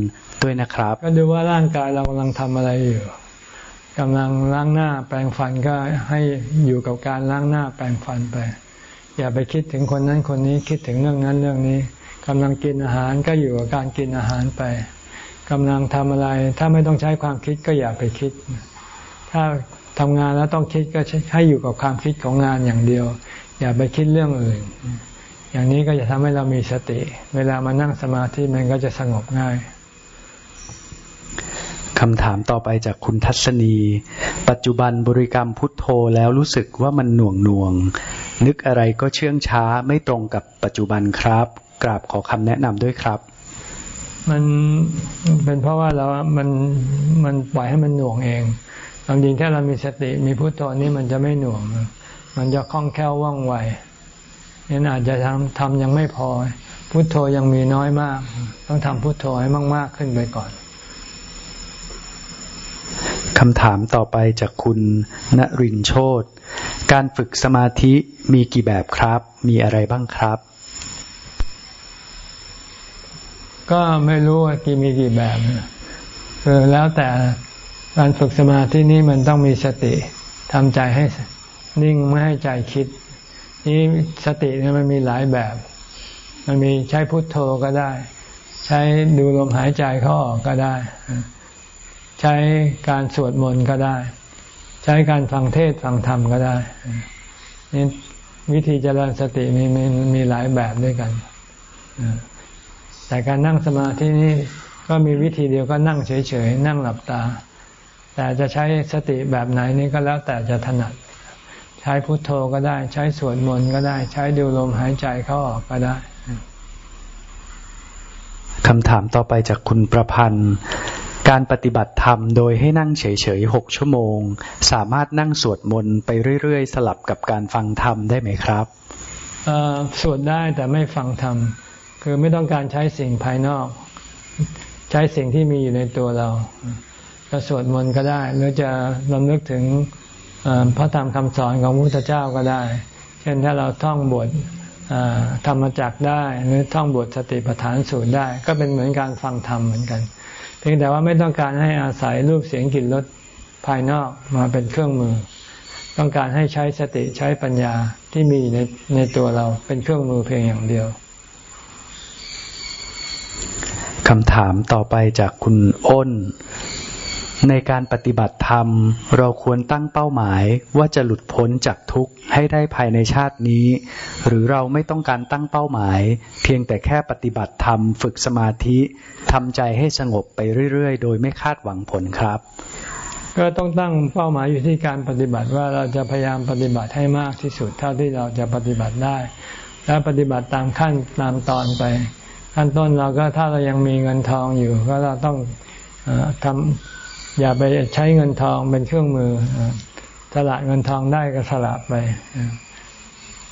ด้วยนะครับ ก็ดูว่าร่างกายเรากำลังทำอะไรอยู่กำลังล้างหน้าแปรงฟันก็ให้อยู่กับการล้างหน้าแปรงฟันไป อย่าไปคิดถึงคนนั้นคนนี้คิดถึงเรื่องนั้นเรื่องนี้กำลังกินอาหารก็อยู่กับการกินอาหารไป กำลังทำอะไร ถ้าไม่ต้องใช้ความคิดก็อย่าไปคิด ถ้าทำงานแล้วต้องคิดก็ให้อยู่กับความคิดของงานอย่างเดียว อย่าไปคิดเรื่องอื่น อย่างนี้ก็จะทำให้เรามีสติ เวลามานั่งสมาธิมันก็จะสงบง่ายคำถามต่อไปจากคุณทัศนี ปัจจุบันบริกรรมพุทโธแล้วรู้สึกว่ามันหน่วงหน่วง นึกอะไรก็เชื่องช้าไม่ตรงกับปัจจุบันครับ กราบขอคำแนะนำด้วยครับ มันเป็นเพราะว่าเรา มัน มันปล่อยให้มันหน่วงเองความจริงถ้าเรามีสติ มีพุทโธนี่มันจะไม่หน่วง มันจะคล่องแคล่วว่องไวนี่อาจจะทำทำยังไม่พอ พุทโธยังมีน้อยมาก ต้องทำพุทโธให้มากๆขึ้นไปก่อนคำถามต่อไปจากคุณณรินโชตการฝึกสมาธิมีกี่แบบครับ มีอะไรบ้างครับ ก็ไม่รู้ว่ากี่มีกี่แบบคือแล้วแต่การฝึกสมาธินี้มันต้องมีสติทำใจให้นิ่งไม่ให้ใจคิด นี่สติเนี่ยมันมีหลายแบบ มันมีใช้พุทโธก็ได้ ใช้ดูลมหายใจเข้าออกก็ได้ ใช้การสวดมนต์ก็ได้ ใช้การฟังเทศฟังธรรมก็ได้นี่วิธีเจริญสติมีมีมีหลายแบบด้วยกัน แต่การนั่งสมาธินี่ก็มีวิธีเดียวก็นั่งเฉยๆ นั่งหลับตา แต่จะใช้สติแบบไหนนี่ก็แล้วแต่จะถนัด ใช้พุทโธก็ได้ ใช้สวดมนต์ก็ได้ ใช้ดูลมหายใจเข้าออกก็ได้คำถามต่อไปจากคุณประพันธ์ การปฏิบัติธรรมโดยให้นั่งเฉยๆหกชั่วโมง สามารถนั่งสวดมนต์ไปเรื่อยๆ สลับกับการฟังธรรมได้ไหมครับสวดได้แต่ไม่ฟังธรรม คือไม่ต้องการใช้สิ่งภายนอก ใช้สิ่งที่มีอยู่ในตัวเราจะสวดมนต์ก็ได้ หรือจะลำลึกถึงพระธรรมคำสอนของพระพุทธเจ้าก็ได้ เช่นถ้าเราท่องบทธรรมจักได้หรือท่องบทสติปัฏฐานสูตรได้ ก็เป็นเหมือนการฟังธรรมเหมือนกัน เพียงแต่ว่าไม่ต้องการให้อาศัยรูปเสียงกลิ่นรสภายนอกมาเป็นเครื่องมือ ต้องการให้ใช้สติใช้ปัญญาที่มีในในตัวเราเป็นเครื่องมือเพียงอย่างเดียว คำถามต่อไปจากคุณอ้น ในการปฏิบัติธรรม เราควรตั้งเป้าหมายว่าจะหลุดพ้นจากทุกข์ให้ได้ภายในชาตินี้ หรือเราไม่ต้องการตั้งเป้าหมาย เพียงแต่แค่ปฏิบัติธรรม ฝึกสมาธิทำใจให้สงบไปเรื่อย ๆ โดยไม่คาดหวังผลครับ ก็ต้องตั้งเป้าหมายอยู่ที่การปฏิบัติว่าเราจะพยายามปฏิบัติให้มากที่สุดเท่าที่เราจะปฏิบัติได้ และปฏิบัติตามขั้นตามตอนไป ขั้นต้นเราก็ถ้าเรายังมีเงินทองอยู่ ก็เราต้องทำอย่าไปใช้เงินทองเป็นเครื่องมือสละเงินทองได้ก็สละไป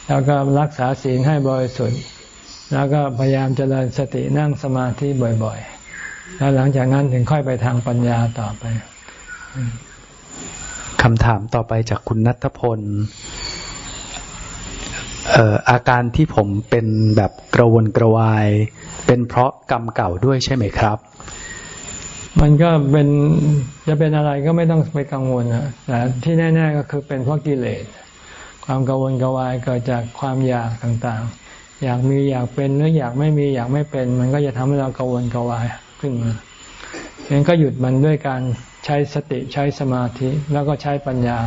แล้วก็รักษาศีลให้บริสุทธิ์ แล้วก็พยายามเจริญสตินั่งสมาธิบ่อยๆ แล้วหลังจากนั้นถึงค่อยไปทางปัญญาต่อไปคำถามต่อไปจากคุณนัทพลอออาการที่ผมเป็นแบบกระวนกระวาย เป็นเพราะกรรมเก่าด้วยใช่ไหมครับ มันก็เป็นจะเป็นอะไรก็ไม่ต้องไปกังวลนะแต่ที่แน่ๆก็คือเป็นเพราะกิเลส ความกังวลกวายเกิดจากความอยากต่างๆ อยากมีอยากเป็นหรืออยากไม่มีอยากไม่เป็น มันก็จะทำให้เรากังวลกวายขึ้นมาฉะนั้นก็หยุดมันด้วยการใช้สติใช้สมาธิแล้วก็ใช้ปัญญา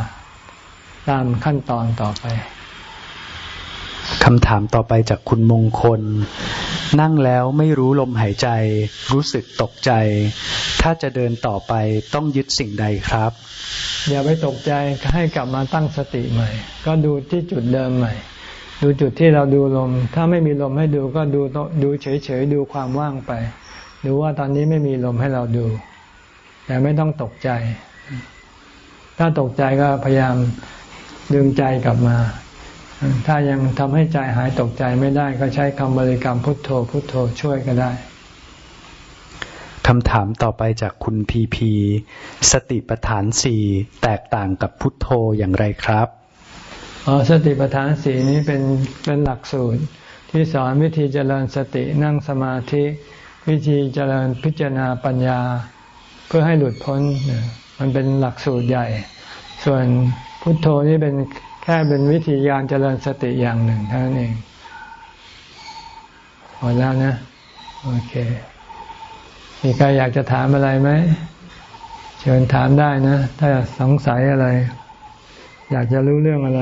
ตามขั้นตอนต่อไปคำถามต่อไปจากคุณมงคล นั่งแล้วไม่รู้ลมหายใจ รู้สึกตกใจ ถ้าจะเดินต่อไปต้องยึดสิ่งใดครับ อย่าไปตกใจให้กลับมาตั้งสติใหม่ ก็ดูที่จุดเดิมใหม่ ดูจุดที่เราดูลม ถ้าไม่มีลมให้ดูก็ดูดูเฉยๆดูความว่างไป ดูว่าตอนนี้ไม่มีลมให้เราดู แต่ไม่ต้องตกใจ ถ้าตกใจก็พยายามดึงใจกลับมา ถ้ายังทำให้ใจหายตกใจไม่ได้ก็ใช้คำบริกรรมพุทโธ พุทโธช่วยก็ได้คำถามต่อไปจากคุณพีพี สติปัฏฐานสี่แตกต่างกับพุทโธอย่างไรครับอ๋อสติปัฏฐานสี่นี้เป็นเป็นหลักสูตร ที่สอนวิธีเจริญสตินั่งสมาธิ วิธีเจริญพิจารณาปัญญา เพื่อให้หลุดพ้น มันเป็นหลักสูตรใหญ่ ส่วนพุทโธนี่เป็นแค่เป็นวิธีการเจริญสติอย่างหนึ่งเท่านั้นเองหมดแล้วนะ โอเค มีใครอยากจะถามอะไรไหม เชิญถามได้นะ ถ้าสงสัยอะไร อยากจะรู้เรื่องอะไร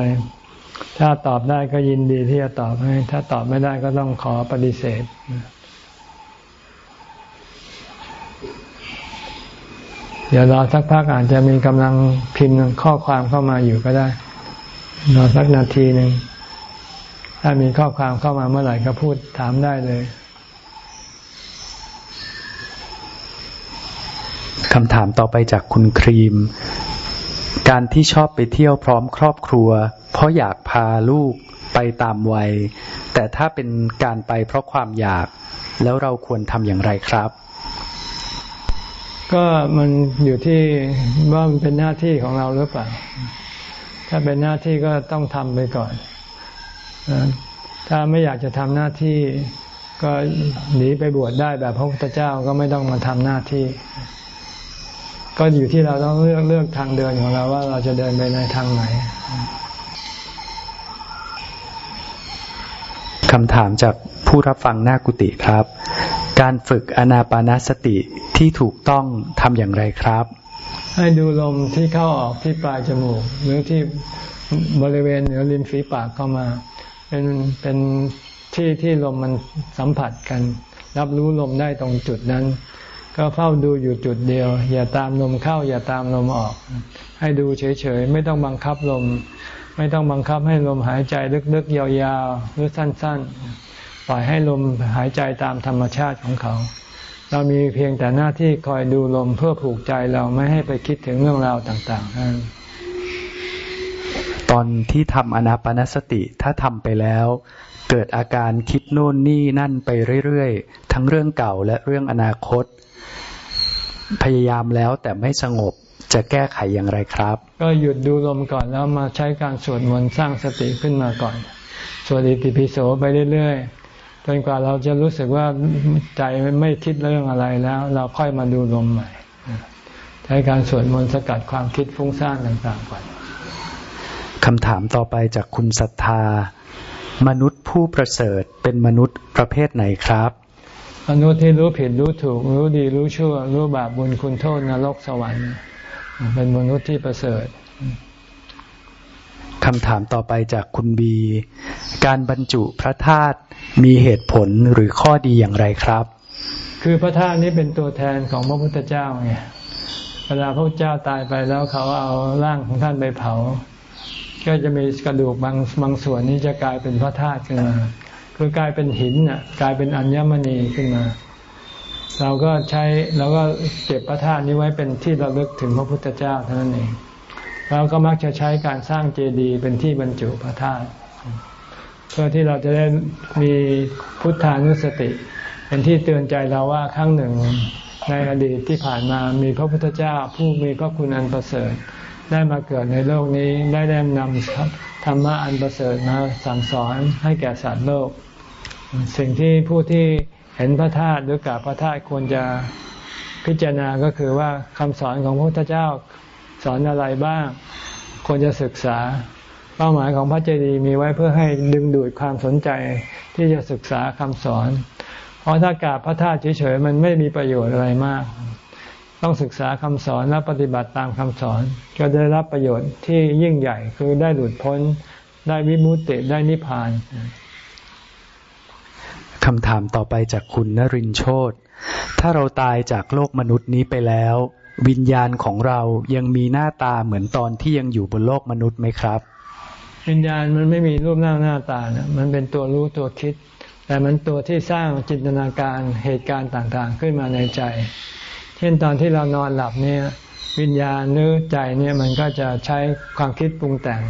ถ้าตอบได้ก็ยินดีที่จะตอบให้ ถ้าตอบไม่ได้ก็ต้องขอปฏิเสธเดี๋ยวรอสักพักอาจจะมีกำลังพิมพ์ข้อความเข้ามาอยู่ก็ได้ รอสักนาทีหนึ่ง ถ้ามีข้อความเข้ามาเมื่อไหร่ก็พูดถามได้เลยคำถามต่อไปจากคุณครีม การที่ชอบไปเที่ยวพร้อมครอบครัว เพราะอยากพาลูกไปตามวัย แต่ถ้าเป็นการไปเพราะความอยาก แล้วเราควรทำอย่างไรครับ ก็มันอยู่ที่ว่ามันเป็นหน้าที่ของเราหรือเปล่า ถ้าเป็นหน้าที่ก็ต้องทำไปก่อน ถ้าไม่อยากจะทำหน้าที่ก็หนีไปบวชได้แบบพระพุทธเจ้าก็ไม่ต้องมาทำหน้าที่ ก็อยู่ที่เราต้องเลือกเลือกทางเดินของเราว่าเราจะเดินไปในทางไหนคำถามจากผู้รับฟังหน้ากุฏิครับ การฝึกอนาปานาสติที่ถูกต้องทำอย่างไรครับ ให้ดูลมที่เข้าออกที่ปลายจมูก หรือที่บริเวณเหนือริมฝีปากเข้ามา เป็นเป็นที่ที่ลมมันสัมผัสกัน รับรู้ลมได้ตรงจุดนั้น ก็เฝ้าดูอยู่จุดเดียว อย่าตามลมเข้า อย่าตามลมออก ให้ดูเฉยๆ ไม่ต้องบังคับลม ไม่ต้องบังคับให้ลมหายใจลึกๆ ยาวๆ หรือสั้นๆ ปล่อยให้ลมหายใจตามธรรมชาติของเขา เรามีเพียงแต่หน้าที่คอยดูลมเพื่อผูกใจเราไม่ให้ไปคิดถึงเรื่องราวต่างๆ ตอนที่ทำอนาปนสติถ้าทำไปแล้ว เกิดอาการคิดโน่นนี่นั่นไปเรื่อยๆ ทั้งเรื่องเก่าและเรื่องอนาคต พยายามแล้วแต่ไม่สงบจะแก้ไขอย่างไรครับ ก็หยุดดูลมก่อนแล้วมาใช้การสวดมนต์สร้างสติขึ้นมาก่อน สวดอิติปิโสไปเรื่อยๆ จนกว่าเราจะรู้สึกว่าใจไม่คิดเรื่องอะไรแล้ว เราค่อยมาดูลมใหม่ ใช้การสวดมนต์สกัดความคิดฟุ้งซ่านต่างๆก่อนคำถามต่อไปจากคุณศรัทธา มนุษย์ผู้ประเสริฐเป็นมนุษย์ประเภทไหนครับ มนุษย์ที่รู้ผิดรู้ถูก รู้ดีรู้ชั่ว รู้บาปบุญคุณโทษนรกสวรรค์ เป็นมนุษย์ที่ประเสริฐ คำถามต่อไปจากคุณบี การบรรจุพระธาตุมีเหตุผลหรือข้อดีอย่างไรครับ คือพระธาตุนี้เป็นตัวแทนของพระพุทธเจ้าไงเวลาพระเจ้าตายไปแล้วเขาเอาร่างของท่านไปเผา ก็จะมีกระดูกบางบางส่วนนี้จะกลายเป็นพระธาตุขึ้นมา คือกลายเป็นหินน่ะกลายเป็นอัญมณีขึ้นมา เราก็ใช้เราก็เก็บพระธาตุนี้ไว้เป็นที่ระลึกถึงพระพุทธเจ้าเท่านั้นเอง เราก็มักจะใช้การสร้างเจดีย์เป็นที่บรรจุพระธาตุเพื่อที่เราจะได้มีพุทธานุสติ เป็นที่เตือนใจเราว่าครั้งหนึ่งในอดีตที่ผ่านมามีพระพุทธเจ้าผู้มีพระคุณอันประเสริฐ ได้มาเกิดในโลกนี้ได้แนะนำธรรมะอันประเสริฐมาสั่งสอนให้แก่สัตว์โลก สิ่งที่ผู้ที่เห็นพระธาตุหรือกราบพระธาตุควรจะพิจารณาก็คือว่าคำสอนของพระพุทธเจ้า สอนอะไรบ้าง ควรจะศึกษา เป้าหมายของพระเจดีย์มีไว้เพื่อให้ดึงดูดความสนใจที่จะศึกษาคำสอน เพราะถ้ากราบพระธาตุเฉยๆมันไม่มีประโยชน์อะไรมาก ต้องศึกษาคำสอนและปฏิบัติตามคำสอนก็ได้รับประโยชน์ที่ยิ่งใหญ่คือได้หลุดพ้น ได้วิมุตติได้นิพพานคำถามต่อไปจากคุณนรินโชตถ้าเราตายจากโลกมนุษย์นี้ไปแล้ว วิญญาณของเรายังมีหน้าตาเหมือนตอนที่ยังอยู่บนโลกมนุษย์ไหมครับ วิญญาณมันไม่มีรูปหน้าหน้าตานะมันเป็นตัวรู้ตัวคิด แต่มันตัวที่สร้างจินตนาการเหตุการณ์ต่างๆ ขึ้นมาในใจ เช่นตอนที่เรานอนหลับเนี่ย วิญญาณหรือใจเนี่ยมันก็จะใช้ความคิดปรุงแต่ง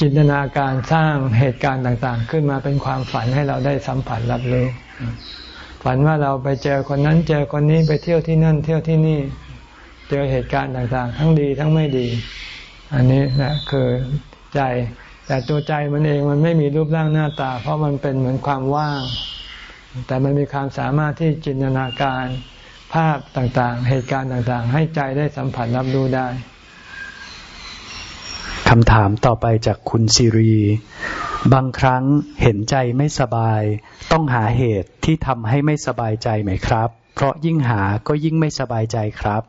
จินตนาการสร้างเหตุการณ์ต่างๆ ขึ้นมาเป็นความฝันให้เราได้สัมผัสรับรู้ฝันว่าเราไปเจอคนนั้นเจอคนนี้ไปเที่ยวที่นั่นเที่ยวที่นี่ เจอเหตุการณ์ต่างๆ ทั้งดีทั้งไม่ดี อันนี้นะคือใจ แต่ตัวใจมันเองมันไม่มีรูปร่างหน้าตา เพราะมันเป็นเหมือนความว่าง แต่มันมีความสามารถที่จินตนาการภาพต่างๆ เหตุการณ์ต่างๆ ให้ใจได้สัมผัสรับรู้ได้คำถามต่อไปจากคุณซีรี บางครั้งเห็นใจไม่สบาย ต้องหาเหตุที่ทำให้ไม่สบายใจไหมครับ เพราะยิ่งหาก็ยิ่งไม่สบายใจครับ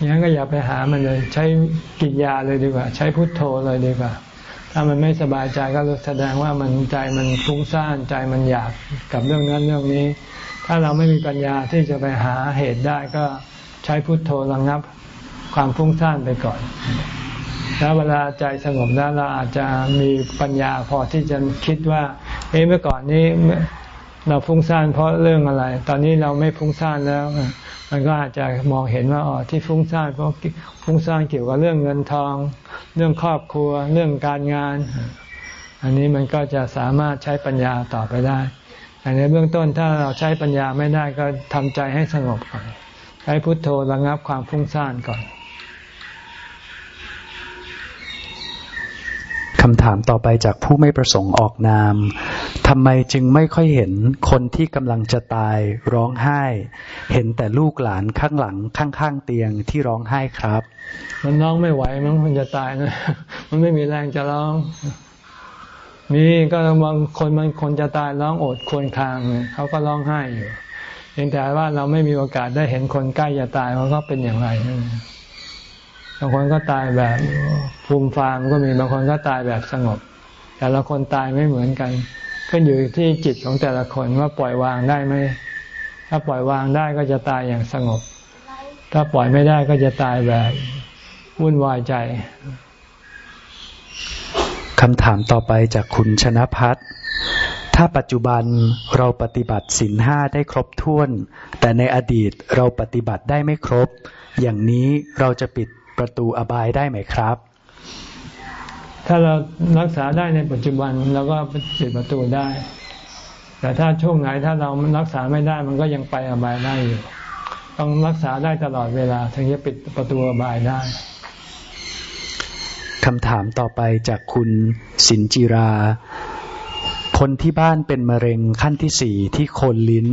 อย่างนั้นก็อย่าไปหามันเลย ใช้กินยาเลยดีกว่า ใช้พุทโธเลยดีกว่า ถ้ามันไม่สบายใจก็แสดงว่ามันใจมันฟุ้งซ่านใจมันอยากกับเรื่องนั้นเรื่องนี้ ถ้าเราไม่มีปัญญาที่จะไปหาเหตุได้ก็ใช้พุทโธระงับความฟุ้งซ่านไปก่อน แล้วเวลาใจสงบแล้วเราอาจจะมีปัญญาพอที่จะคิดว่าเอ๊ะเมื่อก่อนนี้เราฟุ้งซ่านเพราะเรื่องอะไร ตอนนี้เราไม่ฟุ้งซ่านแล้ว มันก็อาจจะมองเห็นว่าอ๋อที่ฟุ้งซ่านเพราะฟุ้งซ่านเกี่ยวกับเรื่องเงินทอง เรื่องครอบครัว เรื่องการงาน อันนี้มันก็จะสามารถใช้ปัญญาต่อไปได้แต่ในเบื้องต้นถ้าเราใช้ปัญญาไม่ได้ก็ทำใจให้สงบก่อน ใช้พุทโธระงับความฟุ้งซ่านก่อนคำถามต่อไปจากผู้ไม่ประสงค์ออกนาม ทำไมจึงไม่ค่อยเห็นคนที่กำลังจะตายร้องไห้ เห็นแต่ลูกหลานข้างหลังข้างๆเตียงที่ร้องไห้ครับ มันร้องไม่ไหวมั้งมันจะตายนะมันไม่มีแรงจะร้อง มีก็บางคนมันคนจะตายร้องโอดควรคางเขาก็ร้องไห้อยู่เพียงแต่ว่าเราไม่มีโอกาสได้เห็นคนใกล้จะตายเขาก็เป็นอย่างไรบางคนก็ตายแบบภูมิฟางก็มีบางคนก็ตายแบบสงบ แต่ละคนตายไม่เหมือนกัน ก็อยู่ที่จิตของแต่ละคนว่าปล่อยวางได้ไหมถ้าปล่อยวางได้ก็จะตายอย่างสงบ ถ้าปล่อยไม่ได้ก็จะตายแบบวุ่นวายใจคำถามต่อไปจากคุณชนะพัฒน์ถ้าปัจจุบันเราปฏิบัติศีลห้าได้ครบถ้วน แต่ในอดีตเราปฏิบัติได้ไม่ครบ อย่างนี้เราจะปิดประตูอบายได้ไหมครับ ถ้าเรารักษาได้ในปัจจุบันเราก็ปิดประตูได้ แต่ถ้าช่วงไหนถ้าเรารักษาไม่ได้มันก็ยังไปอบายได้อยู่ ต้องรักษาได้ตลอดเวลา ถึงจะปิดประตูอบายได้คำถามต่อไปจากคุณสินจิรา คนที่บ้านเป็นมะเร็งขั้นที่สี่ที่โคนลิ้น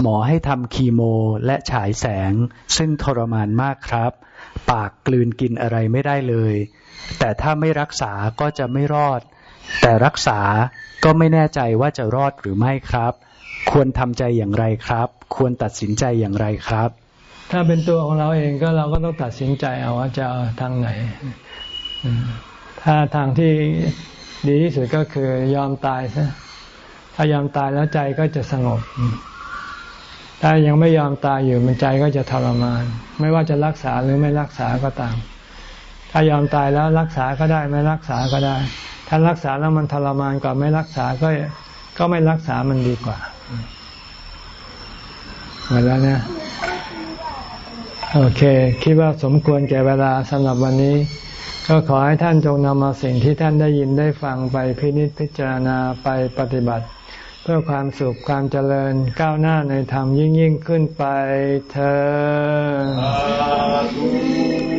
หมอให้ทำคีโมและฉายแสง ซึ่งทรมานมากครับ ปากกลืนกินอะไรไม่ได้เลย แต่ถ้าไม่รักษาก็จะไม่รอด แต่รักษาก็ไม่แน่ใจว่าจะรอดหรือไม่ครับ ควรทำใจอย่างไรครับ ควรตัดสินใจอย่างไรครับ ถ้าเป็นตัวของเราเองก็เราก็ต้องตัดสินใจเอาว่าจะทางไหน ถ้าทางที่ดีที่สุดก็คือยอมตายซะถ้ายอมตายแล้วใจก็จะสงบ ถ้ายังไม่ยอมตายอยู่มันใจก็จะทรมาน ไม่ว่าจะรักษาหรือไม่รักษาก็ตาม ถ้ายอมตายแล้วรักษาก็ได้ไม่รักษาก็ได้ ถ้ารักษาแล้วมันทรมานกว่าไม่รักษาก็ก็ไม่รักษามันดีกว่าหมดแล้วนะ โอเค คิดว่าสมควรแก่เวลาสำหรับวันนี้ ก็ขอให้ท่านจงนำเอาสิ่งที่ท่านได้ยินได้ฟังไปพินิจพิจารณาไปปฏิบัติ เพื่อความสุขความเจริญก้าวหน้าในธรรมยิ่งยิ่งขึ้นไปเธอ